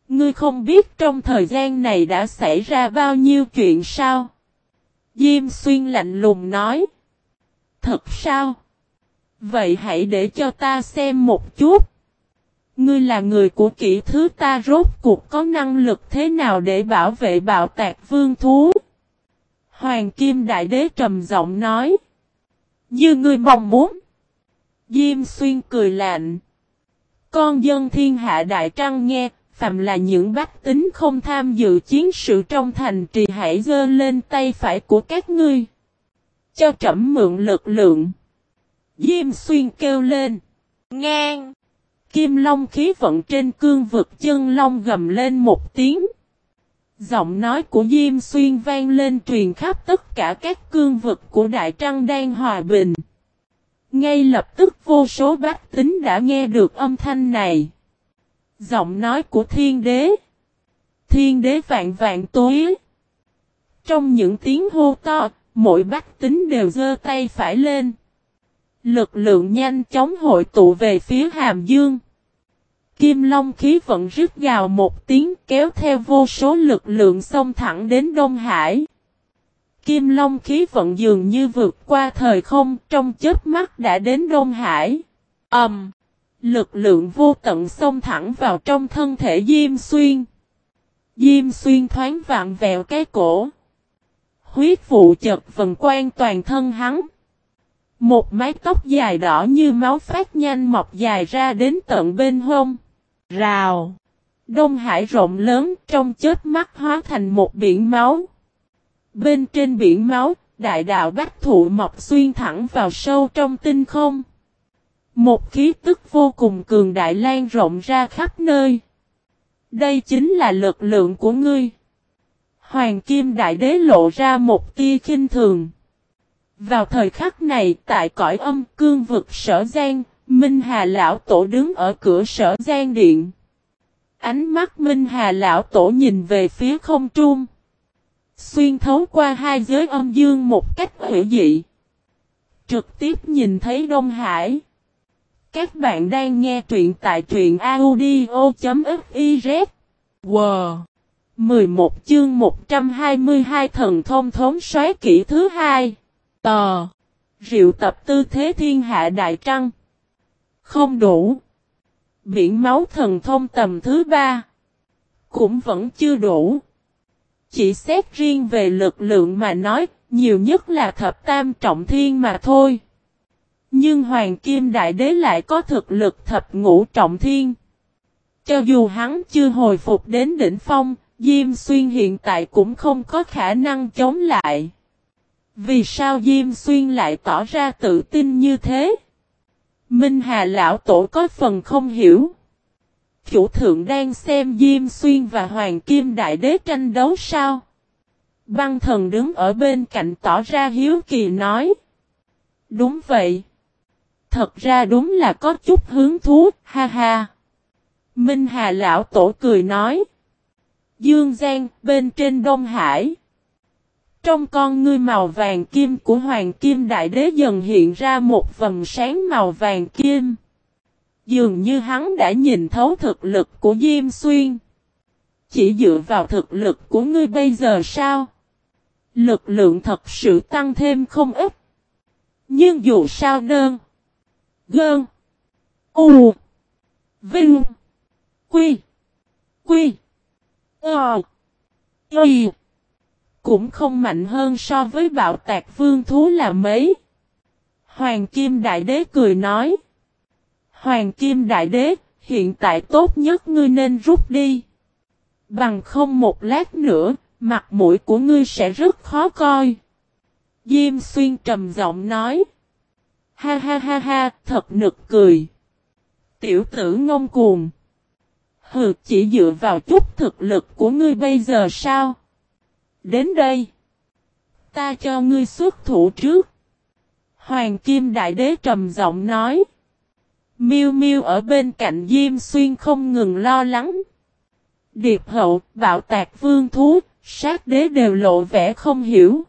Speaker 1: Ngươi không biết trong thời gian này đã xảy ra bao nhiêu chuyện sao? Diêm xuyên lạnh lùng nói. Thật sao? Vậy hãy để cho ta xem một chút. Ngươi là người của kỹ thứ ta rốt cuộc có năng lực thế nào để bảo vệ bạo tạc vương thú? Hoàng Kim Đại Đế trầm giọng nói. Như ngươi mong muốn. Diêm xuyên cười lạnh. Con dân thiên hạ đại trăng nghe, phạm là những bách tính không tham dự chiến sự trong thành trì hãy dơ lên tay phải của các ngươi. Cho trẫm mượn lực lượng. Diêm xuyên kêu lên. Ngang. Kim long khí vận trên cương vực chân long gầm lên một tiếng. Giọng nói của Diêm Xuyên vang lên truyền khắp tất cả các cương vực của Đại Trăng đang hòa bình. Ngay lập tức vô số bác tính đã nghe được âm thanh này. Giọng nói của thiên đế. Thiên đế vạn vạn tối. Trong những tiếng hô to, mỗi bác tính đều giơ tay phải lên. Lực lượng nhanh chóng hội tụ về phía Hàm Dương. Kim Long khí vận rít gào một tiếng kéo theo vô số lực lượng xông thẳng đến Đông Hải. Kim Long khí vận dường như vượt qua thời không trong chết mắt đã đến Đông Hải. Ầm! Um, lực lượng vô tận xông thẳng vào trong thân thể Diêm Xuyên. Diêm xuyên thoáng vặn vẹo cái cổ. Huyết vụ chật vần quan toàn thân hắn. Một mái tóc dài đỏ như máu phát nhanh mọc dài ra đến tận bên hông. Rào. Đông Hải rộng lớn trong chết mắt hóa thành một biển máu. Bên trên biển máu, đại đạo bách thụ mọc xuyên thẳng vào sâu trong tinh không. Một khí tức vô cùng cường đại lan rộng ra khắp nơi. Đây chính là lực lượng của ngươi. Hoàng Kim Đại Đế lộ ra một tia khinh thường. Vào thời khắc này tại cõi âm cương vực sở gian, Minh Hà Lão Tổ đứng ở cửa sở gian điện. Ánh mắt Minh Hà Lão Tổ nhìn về phía không trung. Xuyên thấu qua hai giới âm dương một cách hữu dị. Trực tiếp nhìn thấy Đông Hải. Các bạn đang nghe truyện tại truyện audio.fiz. Wow! 11 chương 122 thần thông thống xoáy kỹ thứ hai. Tờ! Rượu tập tư thế thiên hạ đại trăng. Không đủ. Biển máu thần thông tầm thứ ba. Cũng vẫn chưa đủ. Chỉ xét riêng về lực lượng mà nói, nhiều nhất là thập tam trọng thiên mà thôi. Nhưng Hoàng Kim Đại Đế lại có thực lực thập ngũ trọng thiên. Cho dù hắn chưa hồi phục đến đỉnh phong, Diêm Xuyên hiện tại cũng không có khả năng chống lại. Vì sao Diêm Xuyên lại tỏ ra tự tin như thế? Minh Hà Lão Tổ có phần không hiểu. Chủ thượng đang xem Diêm Xuyên và Hoàng Kim Đại Đế tranh đấu sao? Băng thần đứng ở bên cạnh tỏ ra hiếu kỳ nói. Đúng vậy. Thật ra đúng là có chút hứng thú, ha ha. Minh Hà Lão Tổ cười nói. Dương Giang, bên trên Đông Hải. Trong con ngươi màu vàng kim của Hoàng Kim Đại Đế dần hiện ra một vầng sáng màu vàng kim. Dường như hắn đã nhìn thấu thực lực của Diêm Xuyên. Chỉ dựa vào thực lực của ngươi bây giờ sao? Lực lượng thật sự tăng thêm không ít. Nhưng dù sao đơn. Gơn. U. Vinh. Quy. Quy. Ờ. Y. Cũng không mạnh hơn so với bạo tạc vương thú là mấy. Hoàng Kim Đại Đế cười nói. Hoàng Kim Đại Đế, hiện tại tốt nhất ngươi nên rút đi. Bằng không một lát nữa, mặt mũi của ngươi sẽ rất khó coi. Diêm xuyên trầm giọng nói. Ha ha ha ha, thật nực cười. Tiểu tử ngông cuồng. Hừ, chỉ dựa vào chút thực lực của ngươi bây giờ sao? Đến đây. Ta cho ngươi xuất thủ trước. Hoàng Kim Đại Đế trầm giọng nói. Miêu Miêu ở bên cạnh Diêm Xuyên không ngừng lo lắng. Điệp hậu, bạo tạc vương thú, sát đế đều lộ vẻ không hiểu.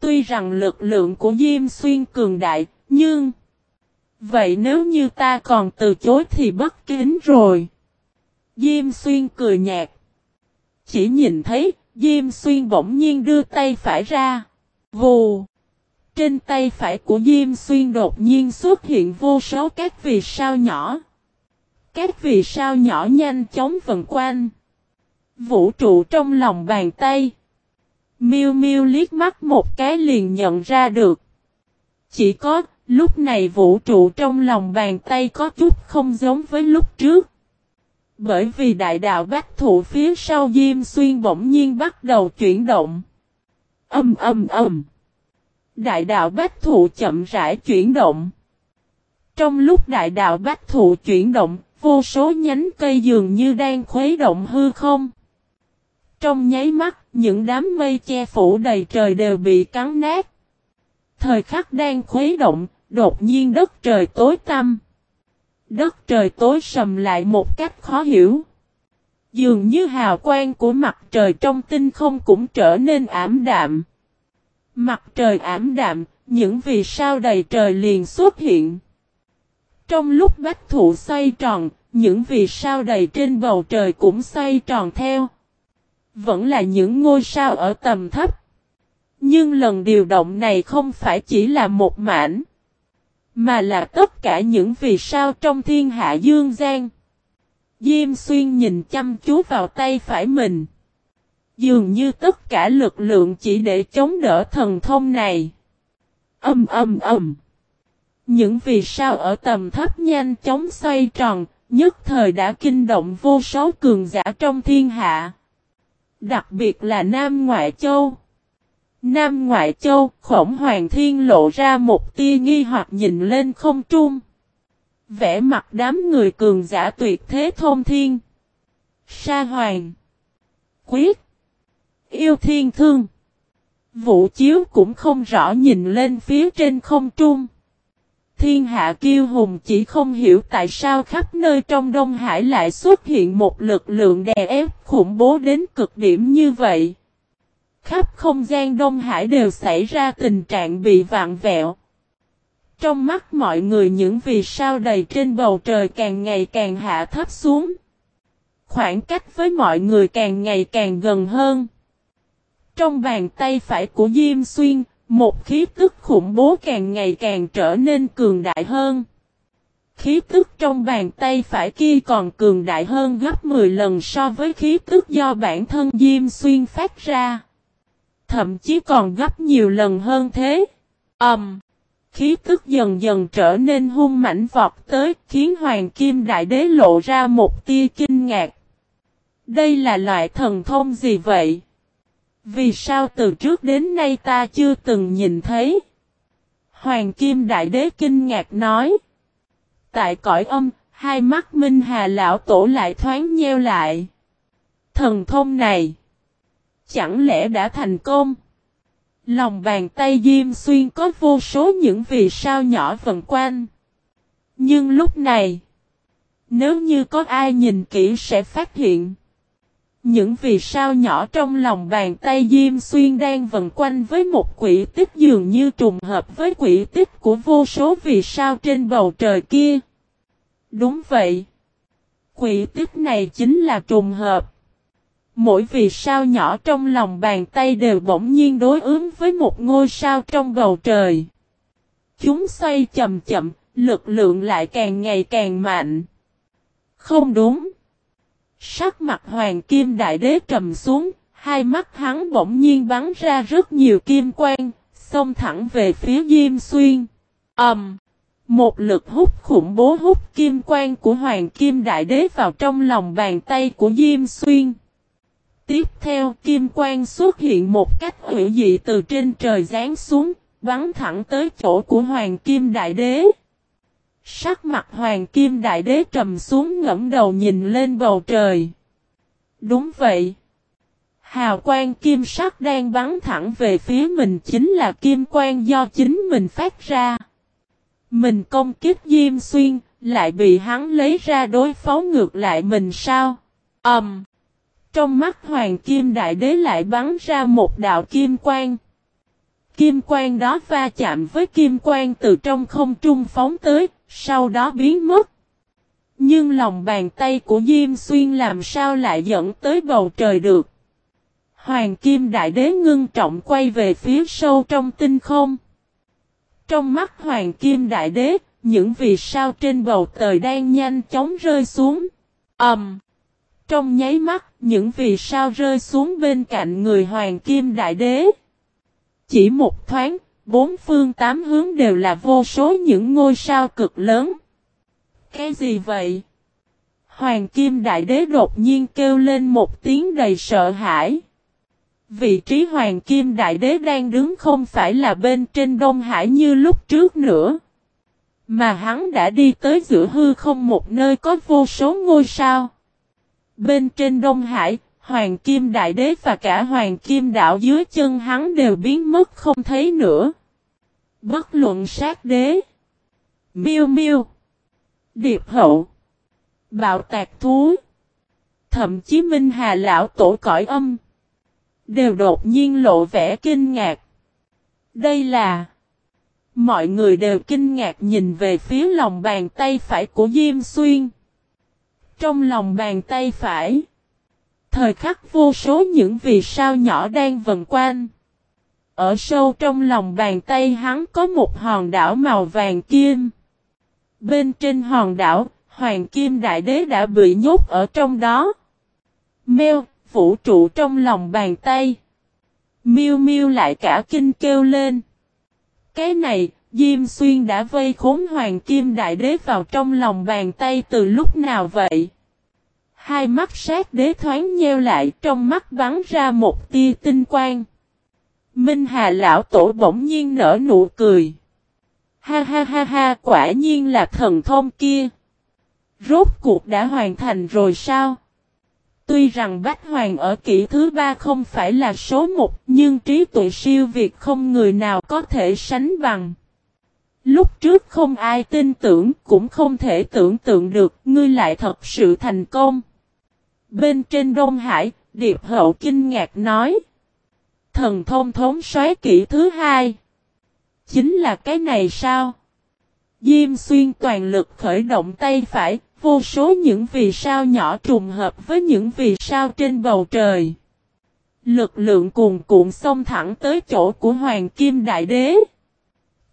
Speaker 1: Tuy rằng lực lượng của Diêm Xuyên cường đại, nhưng... Vậy nếu như ta còn từ chối thì bất kính rồi. Diêm Xuyên cười nhạt. Chỉ nhìn thấy, Diêm Xuyên bỗng nhiên đưa tay phải ra. Vù! Trên tay phải của Diêm Xuyên đột nhiên xuất hiện vô số các vì sao nhỏ. Các vì sao nhỏ nhanh chóng vần quanh. Vũ trụ trong lòng bàn tay. Miu Miu liếc mắt một cái liền nhận ra được. Chỉ có, lúc này vũ trụ trong lòng bàn tay có chút không giống với lúc trước. Bởi vì đại đạo bách thụ phía sau Diêm Xuyên bỗng nhiên bắt đầu chuyển động. Âm âm âm. Đại đạo bách thụ chậm rãi chuyển động. Trong lúc đại đạo bách thụ chuyển động, vô số nhánh cây dường như đang khuấy động hư không. Trong nháy mắt, những đám mây che phủ đầy trời đều bị cắn nát. Thời khắc đang khuấy động, đột nhiên đất trời tối tăm. Đất trời tối sầm lại một cách khó hiểu. Dường như hào quang của mặt trời trong tinh không cũng trở nên ảm đạm. Mặt trời ảm đạm, những vì sao đầy trời liền xuất hiện. Trong lúc bách thụ xoay tròn, những vì sao đầy trên bầu trời cũng xoay tròn theo. Vẫn là những ngôi sao ở tầm thấp. Nhưng lần điều động này không phải chỉ là một mảnh. Mà là tất cả những vì sao trong thiên hạ dương gian. Diêm xuyên nhìn chăm chú vào tay phải mình. Dường như tất cả lực lượng chỉ để chống đỡ thần thông này. Âm âm âm. Những vì sao ở tầm thấp nhanh chóng xoay tròn, nhất thời đã kinh động vô số cường giả trong thiên hạ. Đặc biệt là Nam Ngoại Châu. Nam Ngoại Châu, khổng hoàng thiên lộ ra một tia nghi hoặc nhìn lên không trung. Vẽ mặt đám người cường giả tuyệt thế thông thiên. Sa hoàng. Quyết. Yêu thiên thương. Vũ chiếu cũng không rõ nhìn lên phía trên không trung. Thiên hạ kiêu hùng chỉ không hiểu tại sao khắp nơi trong Đông Hải lại xuất hiện một lực lượng đè ép khủng bố đến cực điểm như vậy. Khắp không gian Đông Hải đều xảy ra tình trạng bị vạn vẹo. Trong mắt mọi người những vì sao đầy trên bầu trời càng ngày càng hạ thấp xuống. Khoảng cách với mọi người càng ngày càng gần hơn. Trong bàn tay phải của Diêm Xuyên, một khí tức khủng bố càng ngày càng trở nên cường đại hơn. Khí tức trong bàn tay phải kia còn cường đại hơn gấp 10 lần so với khí tức do bản thân Diêm Xuyên phát ra. Thậm chí còn gấp nhiều lần hơn thế. Ẩm. Um, khí tức dần dần trở nên hung mảnh vọt tới khiến Hoàng Kim Đại Đế lộ ra một tia kinh ngạc. Đây là loại thần thông gì vậy? Vì sao từ trước đến nay ta chưa từng nhìn thấy? Hoàng Kim Đại Đế kinh ngạc nói. Tại cõi âm, hai mắt Minh Hà Lão Tổ lại thoáng nheo lại. Thần thông này, chẳng lẽ đã thành công? Lòng bàn tay Diêm Xuyên có vô số những vì sao nhỏ vần quanh. Nhưng lúc này, nếu như có ai nhìn kỹ sẽ phát hiện. Những vì sao nhỏ trong lòng bàn tay Diêm Xuyên đang vần quanh với một quỷ tích dường như trùng hợp với quỷ tích của vô số vì sao trên bầu trời kia. Đúng vậy. Quỷ tích này chính là trùng hợp. Mỗi vì sao nhỏ trong lòng bàn tay đều bỗng nhiên đối ứng với một ngôi sao trong bầu trời. Chúng xoay chậm chậm, lực lượng lại càng ngày càng mạnh. Không đúng. Sắc mặt hoàng kim đại đế trầm xuống, hai mắt hắn bỗng nhiên bắn ra rất nhiều kim quang, xông thẳng về phía Diêm Xuyên. Ầm! Um, một lực hút khủng bố hút kim quang của hoàng kim đại đế vào trong lòng bàn tay của Diêm Xuyên. Tiếp theo kim quang xuất hiện một cách hữu dị từ trên trời rán xuống, bắn thẳng tới chỗ của hoàng kim đại đế. Sắc mặt hoàng kim đại đế trầm xuống ngẫm đầu nhìn lên bầu trời. Đúng vậy. Hào quang kim sắc đang bắn thẳng về phía mình chính là kim quang do chính mình phát ra. Mình công kích Diêm Xuyên, lại bị hắn lấy ra đối phó ngược lại mình sao? Ẩm! Um, trong mắt Hoàng Kim Đại Đế lại bắn ra một đạo kim quang. Kim quang đó va chạm với kim quang từ trong không trung phóng tới, sau đó biến mất. Nhưng lòng bàn tay của Diêm Xuyên làm sao lại dẫn tới bầu trời được. Hoàng Kim Đại Đế ngưng trọng quay về phía sâu trong tinh không. Trong mắt Hoàng Kim Đại Đế, những vì sao trên bầu trời đang nhanh chóng rơi xuống. Ẩm! Um, trong nháy mắt, những vì sao rơi xuống bên cạnh người Hoàng Kim Đại Đế. Chỉ một thoáng, bốn phương tám hướng đều là vô số những ngôi sao cực lớn. Cái gì vậy? Hoàng Kim Đại Đế đột nhiên kêu lên một tiếng đầy sợ hãi. Vị trí Hoàng Kim Đại Đế đang đứng không phải là bên trên Đông Hải như lúc trước nữa. Mà hắn đã đi tới giữa hư không một nơi có vô số ngôi sao. Bên trên Đông Hải, Hoàng Kim Đại Đế và cả Hoàng Kim Đạo dưới chân hắn đều biến mất không thấy nữa. Bất luận sát đế. Miêu miêu. Điệp hậu. Bạo tạc thú. Thậm chí Minh Hà Lão Tổ cõi âm. Đều đột nhiên lộ vẻ kinh ngạc. Đây là... Mọi người đều kinh ngạc nhìn về phía lòng bàn tay phải của Diêm Xuyên. Trong lòng bàn tay phải. Thời khắc vô số những vì sao nhỏ đang vần quanh. Ở sâu trong lòng bàn tay hắn có một hòn đảo màu vàng kim. Bên trên hòn đảo, Hoàng Kim Đại Đế đã bị nhốt ở trong đó. Mèo, vũ trụ trong lòng bàn tay. Miêu miêu lại cả kinh kêu lên. Cái này, Diêm Xuyên đã vây khốn Hoàng Kim Đại Đế vào trong lòng bàn tay từ lúc nào vậy? Hai mắt sát đế thoáng nheo lại, trong mắt bắn ra một tia tinh quang. Minh Hà lão tổ bỗng nhiên nở nụ cười. Ha ha ha ha, quả nhiên là thần thông kia. Rốt cuộc đã hoàn thành rồi sao? Tuy rằng Bách Hoàng ở kỷ thứ ba không phải là số một, nhưng trí tuệ siêu việt không người nào có thể sánh bằng. Lúc trước không ai tin tưởng, cũng không thể tưởng tượng được, ngươi lại thật sự thành công. Bên trên Đông Hải, Điệp Hậu kinh ngạc nói. Thần thông thống xoáy kỹ thứ hai. Chính là cái này sao? Diêm xuyên toàn lực khởi động tay phải, vô số những vì sao nhỏ trùng hợp với những vì sao trên bầu trời. Lực lượng cuồn cuộn xông thẳng tới chỗ của Hoàng Kim Đại Đế.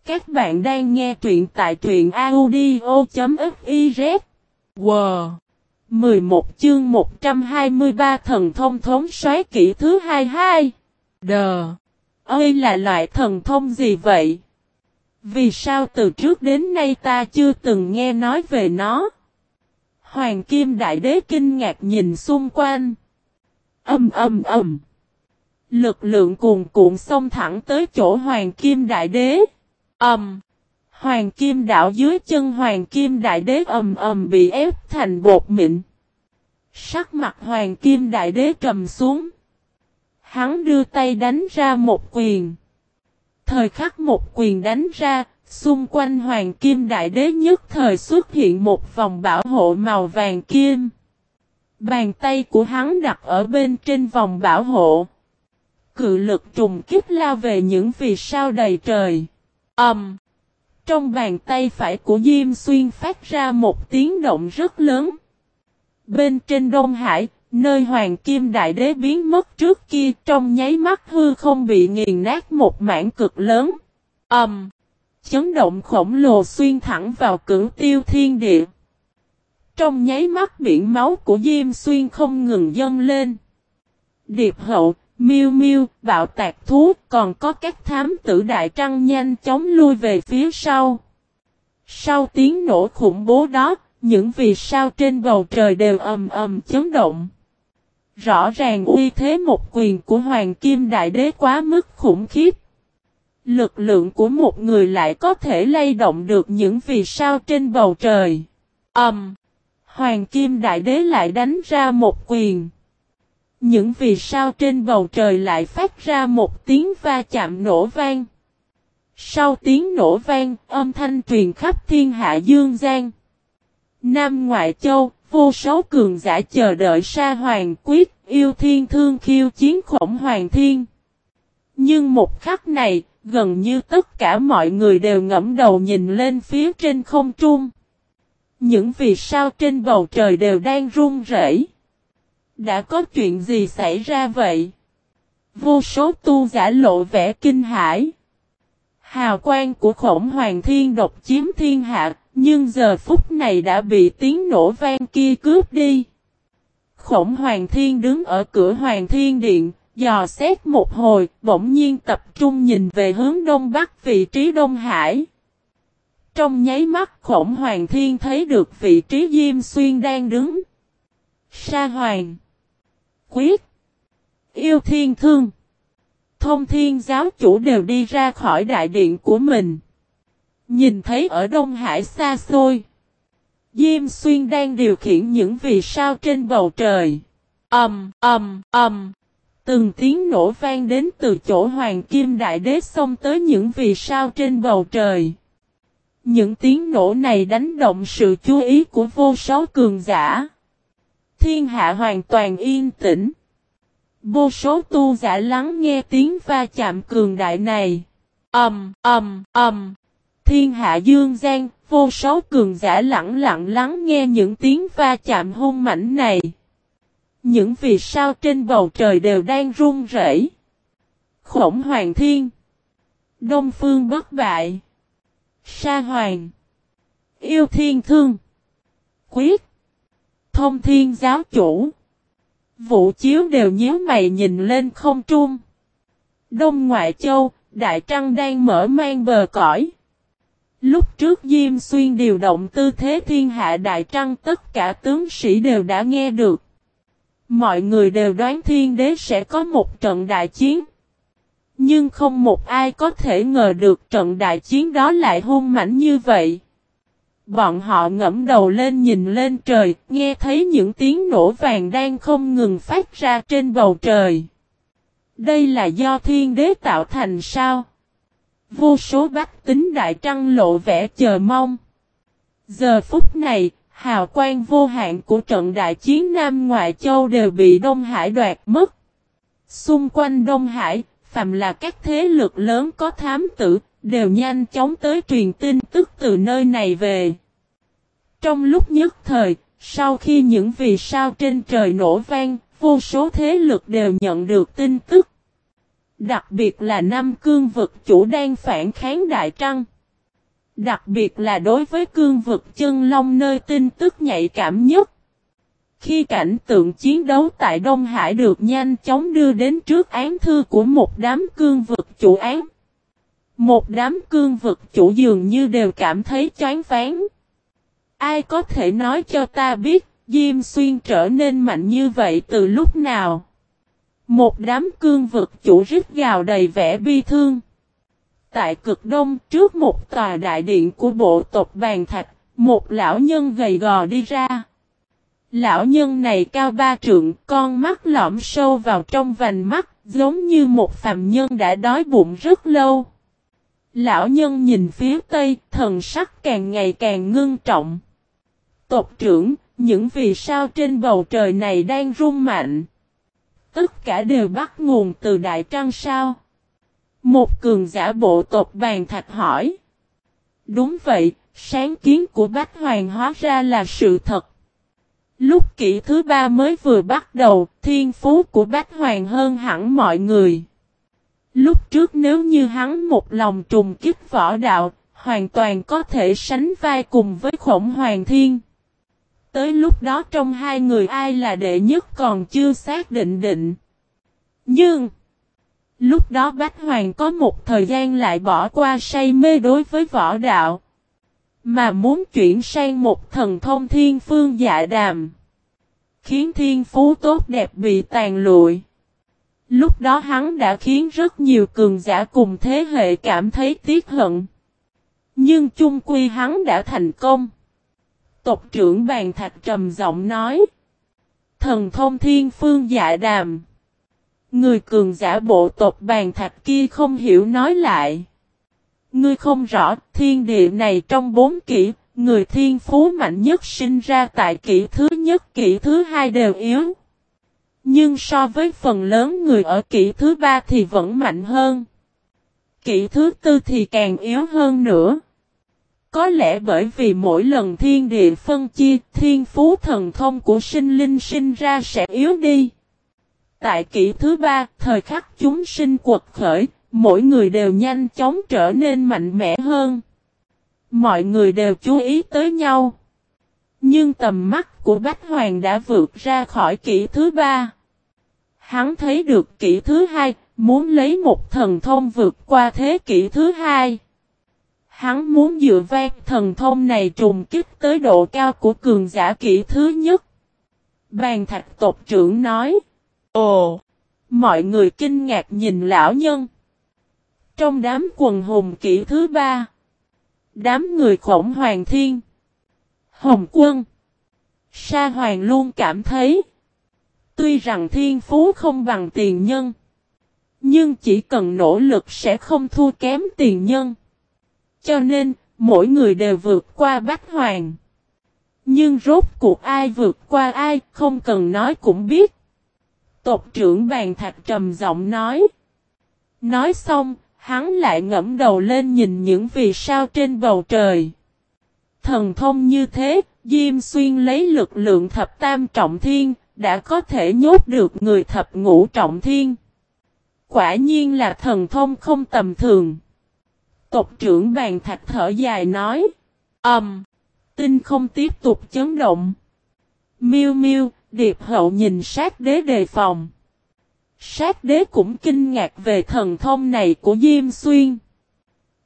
Speaker 1: Các bạn đang nghe truyện tại truyện audio.fif. Wow! 11 chương 123 thần thông thống xoáy kỹ thứ 22. Đờ! Ơi là loại thần thông gì vậy? Vì sao từ trước đến nay ta chưa từng nghe nói về nó? Hoàng Kim Đại Đế kinh ngạc nhìn xung quanh. Âm âm âm. Lực lượng cuồn cuộn xông thẳng tới chỗ Hoàng Kim Đại Đế. Âm. Hoàng Kim đạo dưới chân Hoàng Kim Đại Đế ầm ầm bị ép thành bột mịn. Sắc mặt Hoàng Kim Đại Đế trầm xuống. Hắn đưa tay đánh ra một quyền. Thời khắc một quyền đánh ra, xung quanh Hoàng Kim Đại Đế nhất thời xuất hiện một vòng bảo hộ màu vàng kim. Bàn tay của hắn đặt ở bên trên vòng bảo hộ. Cự lực trùng kích lao về những vì sao đầy trời. ầm. Um, trong bàn tay phải của Diêm Xuyên phát ra một tiếng động rất lớn. Bên trên Đông Hải, nơi Hoàng Kim Đại Đế biến mất trước kia trong nháy mắt hư không bị nghiền nát một mảng cực lớn. Ẩm. Um, chấn động khổng lồ xuyên thẳng vào cửu tiêu thiên địa. Trong nháy mắt biển máu của Diêm Xuyên không ngừng dâng lên. Điệp hậu, miêu miêu, bạo tạc thú, còn có các thám tử đại trăng nhanh chóng lui về phía sau. Sau tiếng nổ khủng bố đó, những vì sao trên bầu trời đều ầm ầm chấn động. Rõ ràng uy thế một quyền của Hoàng Kim Đại Đế quá mức khủng khiếp. Lực lượng của một người lại có thể lay động được những vì sao trên bầu trời. Ầm. Um, Hoàng Kim Đại Đế lại đánh ra một quyền. Những vì sao trên bầu trời lại phát ra một tiếng va chạm nổ vang. Sau tiếng nổ vang, âm thanh truyền khắp thiên hạ dương gian. Nam Ngoại Châu, vô số cường giả chờ đợi sa hoàng quyết, yêu thiên thương khiêu chiến khổng hoàng thiên. Nhưng một khắc này, gần như tất cả mọi người đều ngẫm đầu nhìn lên phía trên không trung. Những vì sao trên bầu trời đều đang run rẩy. Đã có chuyện gì xảy ra vậy? Vô số tu giả lộ vẻ kinh hãi. Hào quang của khổng hoàng thiên độc chiếm thiên hạ, nhưng giờ phút này đã bị tiếng nổ vang kia cướp đi. Khổng hoàng thiên đứng ở cửa hoàng thiên điện, dò xét một hồi, bỗng nhiên tập trung nhìn về hướng đông bắc vị trí Đông Hải. Trong nháy mắt khổng hoàng thiên thấy được vị trí Diêm Xuyên đang đứng. Sa Hoàng Quyết Yêu Thiên Thương Thông Thiên giáo chủ đều đi ra khỏi đại điện của mình. Nhìn thấy ở Đông Hải xa xôi. Diêm Xuyên đang điều khiển những vì sao trên bầu trời. Ầm, ầm, ầm. Từng tiếng nổ vang đến từ chỗ Hoàng Kim Đại Đế xông tới những vì sao trên bầu trời. Những tiếng nổ này đánh động sự chú ý của vô số cường giả. Thiên hạ hoàn toàn yên tĩnh. Vô số tu giả lắng nghe tiếng va chạm cường đại này. Ầm, ầm, ầm. Thiên hạ dương gian, vô số cường giả lặng lặng lắng nghe những tiếng va chạm hung mảnh này. Những vì sao trên bầu trời đều đang run rẩy. Khổng Hoàng Thiên. Đông Phương bất bại. Sa Hoàng. Yêu Thiên Thương. Quyết. Thông Thiên Giáo Chủ. Vũ chiếu đều nhíu mày nhìn lên không trung. Đông Ngoại Châu, Đại Trăng đang mở mang bờ cõi. Lúc trước Diêm Xuyên điều động tư thế thiên hạ Đại Trăng tất cả tướng sĩ đều đã nghe được. Mọi người đều đoán thiên đế sẽ có một trận đại chiến. Nhưng không một ai có thể ngờ được trận đại chiến đó lại hung mảnh như vậy. Bọn họ ngẫm đầu lên nhìn lên trời, nghe thấy những tiếng nổ vàng đang không ngừng phát ra trên bầu trời. Đây là do thiên đế tạo thành sao? Vô số bách tính đại trăng lộ vẻ chờ mong. Giờ phút này, hào quang vô hạn của trận đại chiến Nam Ngoại Châu đều bị Đông Hải đoạt mất. Xung quanh Đông Hải, phàm là các thế lực lớn có thám tử, đều nhanh chóng tới truyền tin tức từ nơi này về. Trong lúc nhất thời, sau khi những vì sao trên trời nổ vang, vô số thế lực đều nhận được tin tức. Đặc biệt là năm cương vực chủ đang phản kháng Đại Trăng. Đặc biệt là đối với cương vực chân long nơi tin tức nhạy cảm nhất. Khi cảnh tượng chiến đấu tại Đông Hải được nhanh chóng đưa đến trước án thư của một đám cương vực chủ án. Một đám cương vực chủ dường như đều cảm thấy chán phán. Ai có thể nói cho ta biết, Diêm Xuyên trở nên mạnh như vậy từ lúc nào? Một đám cương vực chủ rít gào đầy vẻ bi thương. Tại cực đông trước một tòa đại điện của bộ tộc bàn thạch, một lão nhân gầy gò đi ra. Lão nhân này cao ba trượng, con mắt lõm sâu vào trong vành mắt, giống như một phàm nhân đã đói bụng rất lâu. Lão nhân nhìn phía tây, thần sắc càng ngày càng ngưng trọng. Tộc trưởng, những vì sao trên bầu trời này đang rung mạnh. Tất cả đều bắt nguồn từ Đại Trăng sao? Một cường giả bộ tộc bàn thạch hỏi. Đúng vậy, sáng kiến của Bách Hoàng hóa ra là sự thật. Lúc kỷ thứ ba mới vừa bắt đầu, thiên phú của Bách Hoàng hơn hẳn mọi người. Lúc trước nếu như hắn một lòng trùng kích võ đạo, hoàn toàn có thể sánh vai cùng với khổng hoàng thiên. Tới lúc đó trong hai người ai là đệ nhất còn chưa xác định định. Nhưng, lúc đó Bách Hoàng có một thời gian lại bỏ qua say mê đối với võ đạo. Mà muốn chuyển sang một thần thông thiên phương dạ đàm. Khiến thiên phú tốt đẹp bị tàn lụi. Lúc đó hắn đã khiến rất nhiều cường giả cùng thế hệ cảm thấy tiếc hận. Nhưng chung quy hắn đã thành công. Tộc trưởng bàn thạch trầm giọng nói. Thần thông thiên phương dạ đàm. Người cường giả bộ tộc bàn thạch kia không hiểu nói lại. Ngươi không rõ thiên địa này trong bốn kỷ, người thiên phú mạnh nhất sinh ra tại kỷ thứ nhất kỷ thứ hai đều yếu. Nhưng so với phần lớn người ở kỷ thứ ba thì vẫn mạnh hơn. Kỷ thứ tư thì càng yếu hơn nữa. Có lẽ bởi vì mỗi lần thiên địa phân chia, thiên phú thần thông của sinh linh sinh ra sẽ yếu đi. Tại kỷ thứ ba, thời khắc chúng sinh quật khởi, mỗi người đều nhanh chóng trở nên mạnh mẽ hơn. Mọi người đều chú ý tới nhau. Nhưng tầm mắt của Bách Hoàng đã vượt ra khỏi kỷ thứ ba. Hắn thấy được kỷ thứ hai, muốn lấy một thần thông vượt qua thế kỷ thứ hai. Hắn muốn dựa vang thần thông này trùng kích tới độ cao của cường giả kỹ thứ nhất. Bàn thạch tộc trưởng nói. Ồ! Mọi người kinh ngạc nhìn lão nhân. Trong đám quần hùng kỹ thứ ba. Đám người khổng hoàng thiên. Hồng quân. Sa hoàng luôn cảm thấy. Tuy rằng thiên phú không bằng tiền nhân. Nhưng chỉ cần nỗ lực sẽ không thua kém tiền nhân. Cho nên, mỗi người đều vượt qua bách hoàng. Nhưng rốt cuộc ai vượt qua ai, không cần nói cũng biết. Tộc trưởng bàn thạch trầm giọng nói. Nói xong, hắn lại ngẫm đầu lên nhìn những vì sao trên bầu trời. Thần thông như thế, Diêm Xuyên lấy lực lượng thập tam trọng thiên, đã có thể nhốt được người thập ngũ trọng thiên. Quả nhiên là thần thông không tầm thường. Tộc trưởng bàn thạch thở dài nói. Ẩm. Um, tinh không tiếp tục chấn động. Miêu miêu, Điệp hậu nhìn sát đế đề phòng. Sát đế cũng kinh ngạc về thần thông này của Diêm Xuyên.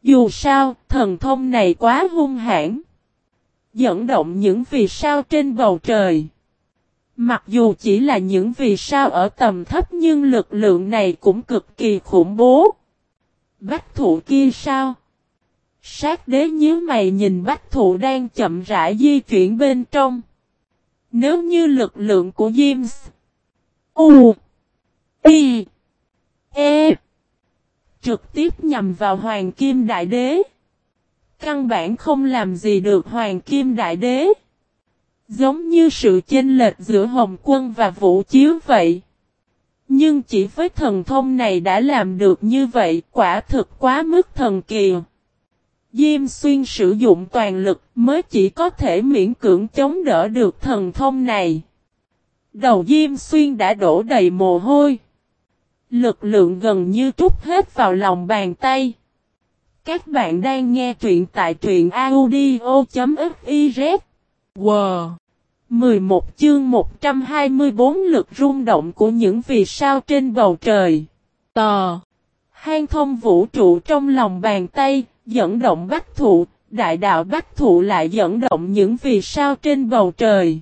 Speaker 1: Dù sao, thần thông này quá hung hãn. Dẫn động những vì sao trên bầu trời. Mặc dù chỉ là những vì sao ở tầm thấp nhưng lực lượng này cũng cực kỳ khủng bố. Bách thụ kia sao? Sát đế nhíu mày nhìn bách thụ đang chậm rãi di chuyển bên trong. Nếu như lực lượng của james, U, I E trực tiếp nhằm vào Hoàng Kim Đại Đế. Căn bản không làm gì được Hoàng Kim Đại Đế. Giống như sự chênh lệch giữa Hồng Quân và Vũ Chiếu vậy. Nhưng chỉ với thần thông này đã làm được như vậy, quả thực quá mức thần kỳ. Diêm xuyên sử dụng toàn lực mới chỉ có thể miễn cưỡng chống đỡ được thần thông này. Đầu Diêm xuyên đã đổ đầy mồ hôi. Lực lượng gần như trút hết vào lòng bàn tay. Các bạn đang nghe truyện tại truyện audio.fif. Wow! 11 chương 124 lực rung động của những vì sao trên bầu trời. Tò! Hang thông vũ trụ trong lòng bàn tay, dẫn động bách thụ, đại đạo bách thụ lại dẫn động những vì sao trên bầu trời.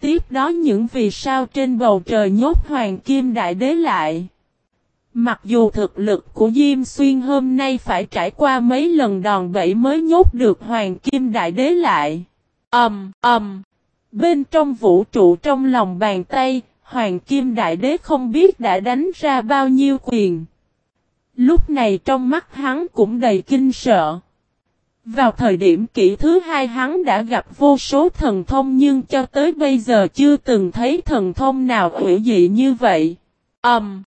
Speaker 1: Tiếp đó những vì sao trên bầu trời nhốt hoàng kim đại đế lại. Mặc dù thực lực của Diêm Xuyên hôm nay phải trải qua mấy lần đòn bẫy mới nhốt được Hoàng Kim Đại Đế lại. Ầm, um, ầm. Um. Bên trong vũ trụ trong lòng bàn tay, Hoàng Kim Đại Đế không biết đã đánh ra bao nhiêu quyền. Lúc này trong mắt hắn cũng đầy kinh sợ. Vào thời điểm kỷ thứ hai hắn đã gặp vô số thần thông nhưng cho tới bây giờ chưa từng thấy thần thông nào hữu dị như vậy. Ầm. Um.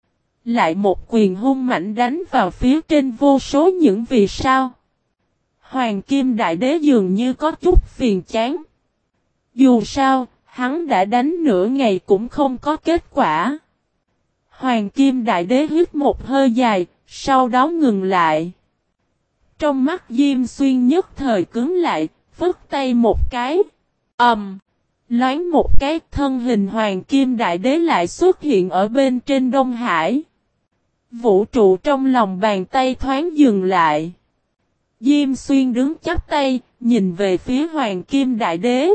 Speaker 1: Lại một quyền hung mạnh đánh vào phía trên vô số những vì sao. Hoàng Kim Đại Đế dường như có chút phiền chán. Dù sao, hắn đã đánh nửa ngày cũng không có kết quả. Hoàng Kim Đại Đế hít một hơi dài, sau đó ngừng lại. Trong mắt Diêm Xuyên nhất thời cứng lại, phức tay một cái. ầm, um, Loáng một cái thân hình Hoàng Kim Đại Đế lại xuất hiện ở bên trên Đông Hải. Vũ trụ trong lòng bàn tay thoáng dừng lại. Diêm xuyên đứng chắp tay, nhìn về phía Hoàng Kim Đại Đế.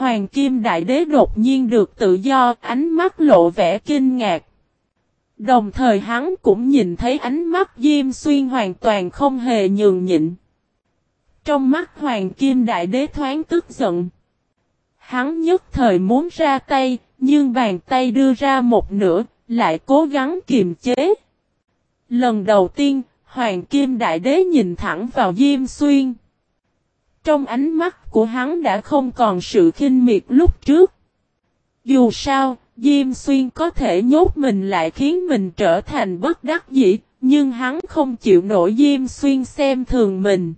Speaker 1: Hoàng Kim Đại Đế đột nhiên được tự do, ánh mắt lộ vẻ kinh ngạc. Đồng thời hắn cũng nhìn thấy ánh mắt Diêm Xuyên hoàn toàn không hề nhường nhịn. Trong mắt Hoàng Kim Đại Đế thoáng tức giận. Hắn nhất thời muốn ra tay, nhưng bàn tay đưa ra một nửa, lại cố gắng kiềm chế. Lần đầu tiên, Hoàng Kim Đại Đế nhìn thẳng vào Diêm Xuyên. Trong ánh mắt của hắn đã không còn sự khinh miệt lúc trước. Dù sao, Diêm Xuyên có thể nhốt mình lại khiến mình trở thành bất đắc dĩ, nhưng hắn không chịu nổi Diêm Xuyên xem thường mình.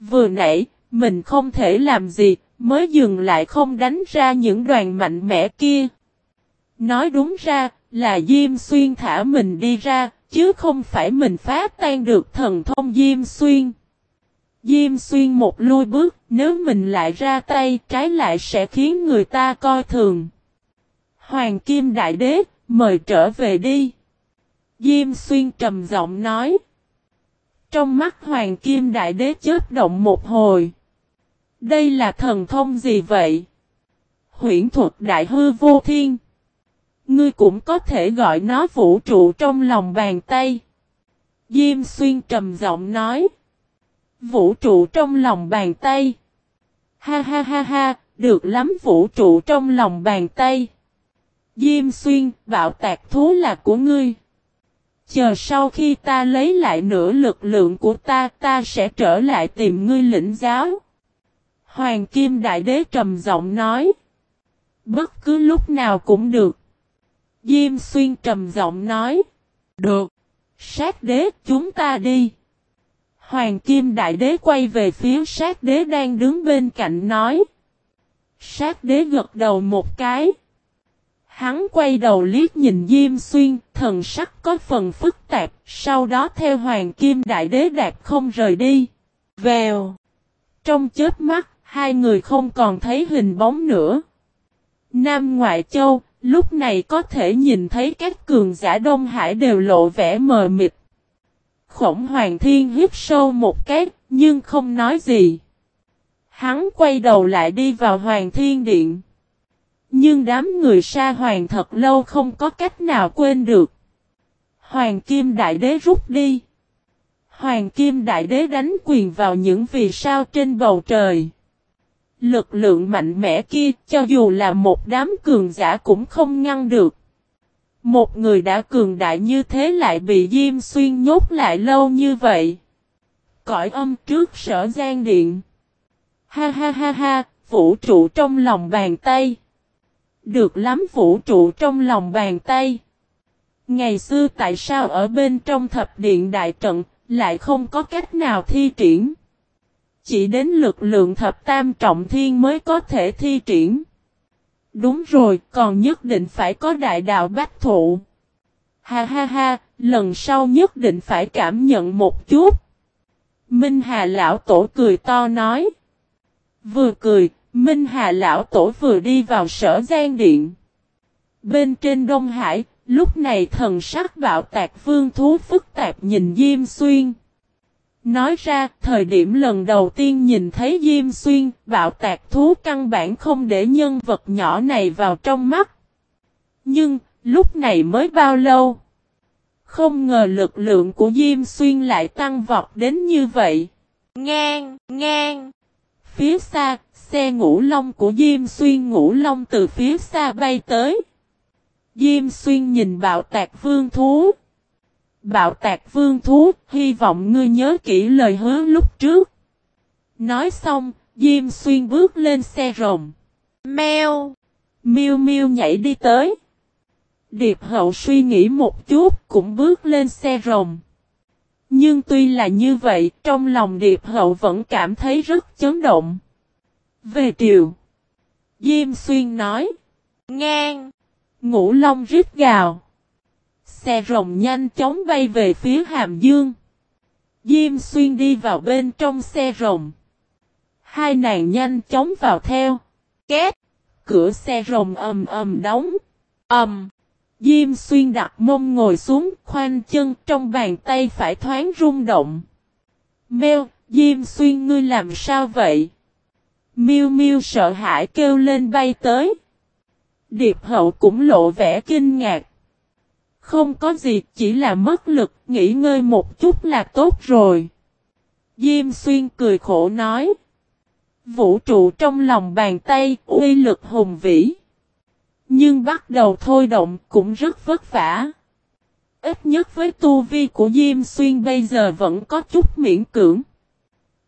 Speaker 1: Vừa nãy, mình không thể làm gì, mới dừng lại không đánh ra những đoàn mạnh mẽ kia. Nói đúng ra, là Diêm Xuyên thả mình đi ra, chứ không phải mình phá tan được thần thông Diêm Xuyên. Diêm Xuyên một lui bước, nếu mình lại ra tay trái lại sẽ khiến người ta coi thường. Hoàng Kim Đại Đế, mời trở về đi. Diêm Xuyên trầm giọng nói. Trong mắt Hoàng Kim Đại Đế chớp động một hồi. Đây là thần thông gì vậy? Huyển thuật Đại Hư Vô Thiên. Ngươi cũng có thể gọi nó vũ trụ trong lòng bàn tay. Diêm xuyên trầm giọng nói. Vũ trụ trong lòng bàn tay. Ha ha ha ha, được lắm vũ trụ trong lòng bàn tay. Diêm xuyên, bạo tạc thú là của ngươi. Chờ sau khi ta lấy lại nửa lực lượng của ta, ta sẽ trở lại tìm ngươi lĩnh giáo. Hoàng Kim Đại Đế trầm giọng nói. Bất cứ lúc nào cũng được. Diêm xuyên trầm giọng nói. Được. Sát đế chúng ta đi. Hoàng Kim Đại Đế quay về phía sát đế đang đứng bên cạnh nói. Sát đế gật đầu một cái. Hắn quay đầu liếc nhìn Diêm Xuyên, thần sắc có phần phức tạp, sau đó theo Hoàng Kim Đại Đế đạp không rời đi. Vèo. Trong chết mắt, hai người không còn thấy hình bóng nữa. Nam Ngoại Châu, lúc này có thể nhìn thấy các cường giả Đông Hải đều lộ vẻ mờ mịt. Khổng Hoàng Thiên hít sâu một cái, nhưng không nói gì. Hắn quay đầu lại đi vào Hoàng Thiên Điện. Nhưng đám người sa hoàng thật lâu không có cách nào quên được. Hoàng Kim Đại Đế rút đi. Hoàng Kim Đại Đế đánh quyền vào những vì sao trên bầu trời. Lực lượng mạnh mẽ kia cho dù là một đám cường giả cũng không ngăn được. Một người đã cường đại như thế lại bị Diêm Xuyên nhốt lại lâu như vậy. Cõi âm trước sở gian điện. Ha ha ha ha, vũ trụ trong lòng bàn tay. Được lắm vũ trụ trong lòng bàn tay. Ngày xưa tại sao ở bên trong thập điện đại trận, lại không có cách nào thi triển? Chỉ đến lực lượng thập tam trọng thiên mới có thể thi triển. Đúng rồi, còn nhất định phải có đại đạo bách thụ. Ha ha ha, lần sau nhất định phải cảm nhận một chút. Minh Hà Lão Tổ cười to nói. Vừa cười, Minh Hà Lão Tổ vừa đi vào sở gian điện. Bên trên Đông Hải, lúc này thần sắc bạo tạc vương thú phức tạp nhìn Diêm Xuyên. Nói ra, thời điểm lần đầu tiên nhìn thấy Diêm Xuyên, bạo tạc thú căn bản không để nhân vật nhỏ này vào trong mắt. Nhưng, lúc này mới bao lâu? Không ngờ lực lượng của Diêm Xuyên lại tăng vọt đến như vậy. Ngang, ngang. Phía xa, xe ngũ long của Diêm Xuyên ngũ long từ phía xa bay tới. Diêm Xuyên nhìn bạo tạc vương thú. Bạo tạc vương thú, hy vọng ngươi nhớ kỹ lời hứa lúc trước. Nói xong, Diêm Xuyên bước lên xe rồng. Mèo! Miêu Miêu nhảy đi tới. Điệp hậu suy nghĩ một chút, cũng bước lên xe rồng. Nhưng tuy là như vậy, trong lòng Điệp hậu vẫn cảm thấy rất chấn động. Về triều. Diêm Xuyên nói. Ngang. Ngũ Long rít gào. Xe rồng nhanh chóng bay về phía Hàm Dương. Diêm Xuyên đi vào bên trong xe rồng. Hai nàng nhanh chóng vào theo. Két. Cửa xe rồng ầm ầm đóng. ầm. Diêm Xuyên đặt mông ngồi xuống khoanh chân trong bàn tay phải thoáng rung động. Mèo, Diêm Xuyên ngươi làm sao vậy? Miu Miu sợ hãi kêu lên bay tới. Điệp hậu cũng lộ vẻ kinh ngạc. Không có gì, chỉ là mất lực, nghỉ ngơi một chút là tốt rồi. Diêm xuyên cười khổ nói. Vũ trụ trong lòng bàn tay, uy lực hùng vĩ. Nhưng bắt đầu thôi động cũng rất vất vả. Ít nhất với tu vi của Diêm Xuyên bây giờ vẫn có chút miễn cưỡng.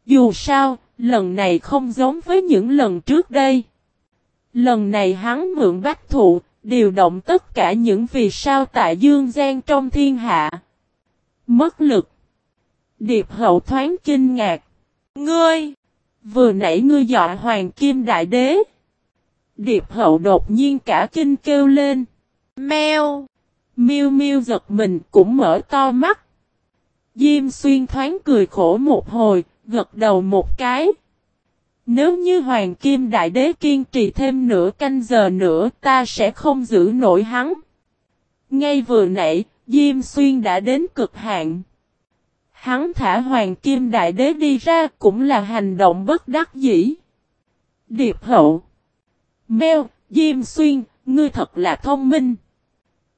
Speaker 1: Dù sao, lần này không giống với những lần trước đây. Lần này hắn mượn bách thụ, điều động tất cả những vì sao tại Dương Giang trong thiên hạ. Mất lực. Điệp hậu thoáng kinh ngạc. Ngươi! Vừa nãy ngươi dọa hoàng kim đại đế. Điệp hậu đột nhiên cả kinh kêu lên. Mèo! Miêu miêu giật mình cũng mở to mắt. Diêm xuyên thoáng cười khổ một hồi, gật đầu một cái. Nếu như Hoàng Kim Đại Đế kiên trì thêm nửa canh giờ nữa ta sẽ không giữ nổi hắn. Ngay vừa nãy, Diêm Xuyên đã đến cực hạn. Hắn thả Hoàng Kim Đại Đế đi ra cũng là hành động bất đắc dĩ. Điệp hậu. Mèo, Diêm Xuyên, ngươi thật là thông minh.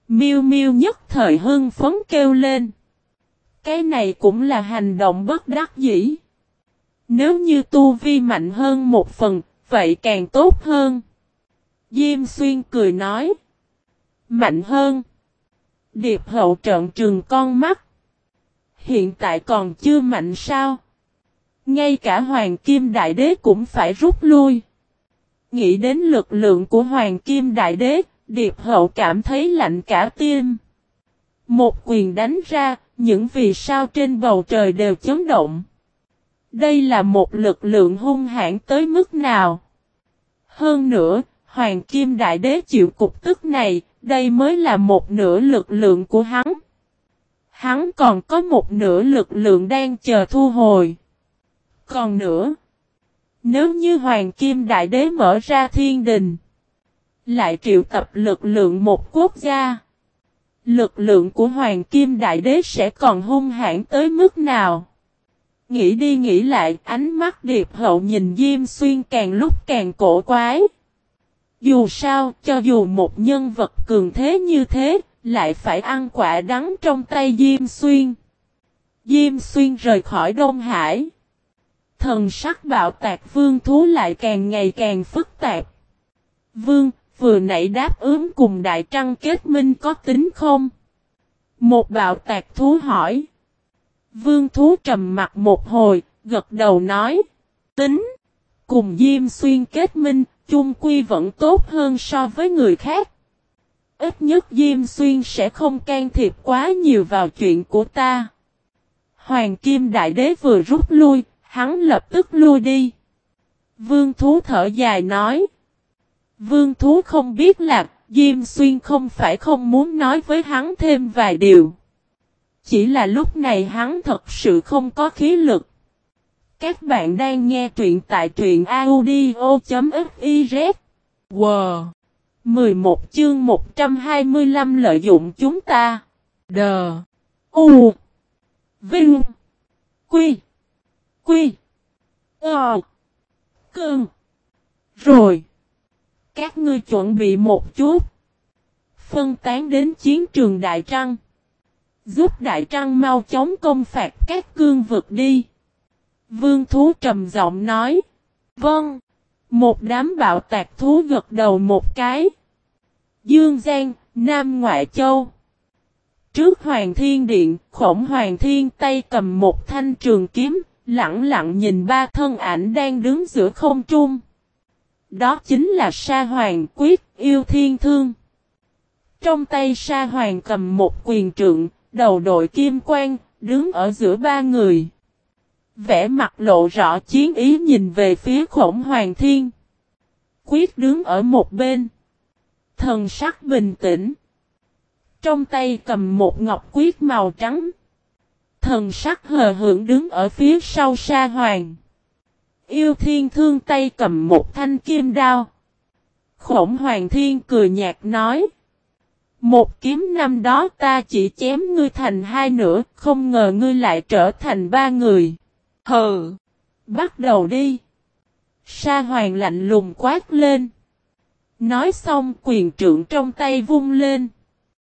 Speaker 1: Miêu Miêu nhất thời hưng phấn kêu lên. Cái này cũng là hành động bất đắc dĩ. Nếu như tu vi mạnh hơn một phần, vậy càng tốt hơn. Diêm xuyên cười nói. Mạnh hơn. Điệp hậu trợn trừng con mắt. Hiện tại còn chưa mạnh sao? Ngay cả Hoàng Kim Đại Đế cũng phải rút lui. Nghĩ đến lực lượng của Hoàng Kim Đại Đế, Điệp hậu cảm thấy lạnh cả tim. Một quyền đánh ra, những vì sao trên bầu trời đều chấn động. Đây là một lực lượng hung hãn tới mức nào? Hơn nữa, Hoàng Kim Đại Đế chịu cục tức này, đây mới là một nửa lực lượng của hắn. Hắn còn có một nửa lực lượng đang chờ thu hồi. Còn nữa, nếu như Hoàng Kim Đại Đế mở ra thiên đình, Lại triệu tập lực lượng một quốc gia. Lực lượng của Hoàng Kim Đại Đế sẽ còn hung hãn tới mức nào? Nghĩ đi nghĩ lại, ánh mắt điệp hậu nhìn Diêm Xuyên càng lúc càng cổ quái. Dù sao, cho dù một nhân vật cường thế như thế, lại phải ăn quả đắng trong tay Diêm Xuyên. Diêm Xuyên rời khỏi Đông Hải. Thần sắc bạo tạc vương thú lại càng ngày càng phức tạp. Vương, vừa nãy đáp ứng cùng Đại Trăng kết minh có tính không? Một bạo tạc thú hỏi. Vương thú trầm mặt một hồi, gật đầu nói. Tính. Cùng Diêm Xuyên kết minh, chung quy vẫn tốt hơn so với người khác. Ít nhất Diêm Xuyên sẽ không can thiệp quá nhiều vào chuyện của ta. Hoàng Kim Đại Đế vừa rút lui, hắn lập tức lui đi. Vương Thú thở dài nói. Vương Thú không biết là Diêm Xuyên không phải không muốn nói với hắn thêm vài điều. Chỉ là lúc này hắn thật sự không có khí lực. Các bạn đang nghe truyện tại truyện audio.fiz. Wow! 11 chương 125 lợi dụng chúng ta. Đờ! U! Vinh! Quy! Quy! Ờ! Cưng. Rồi! Các ngươi chuẩn bị một chút. Phân tán đến chiến trường Đại Trăng. Giúp Đại Trăng mau chóng công phạt các cương vực đi. Vương Thú trầm giọng nói. Vâng. Một đám bạo tạc thú gật đầu một cái. Dương Giang, Nam Ngoại Châu. Trước Hoàng Thiên Điện, khổng Hoàng Thiên tay cầm một thanh trường kiếm, lặng lặng nhìn ba thân ảnh đang đứng giữa không trung. Đó chính là Sa Hoàng Quyết, yêu thiên thương. Trong tay Sa Hoàng cầm một quyền trượng, đầu đội kim quang, đứng ở giữa ba người. Vẽ mặt lộ rõ chiến ý nhìn về phía khổng hoàng thiên. Quyết đứng ở một bên. Thần sắc bình tĩnh. Trong tay cầm một ngọc quyết màu trắng. Thần sắc hờ hưởng đứng ở phía sau sa hoàng. Yêu thiên thương tay cầm một thanh kim đao. Khổng hoàng thiên cười nhạt nói. Một kiếm năm đó ta chỉ chém ngươi thành hai nửa, không ngờ ngươi lại trở thành ba người. Hừ! Bắt đầu đi! Sa hoàng lạnh lùng quát lên. Nói xong quyền trượng trong tay vung lên.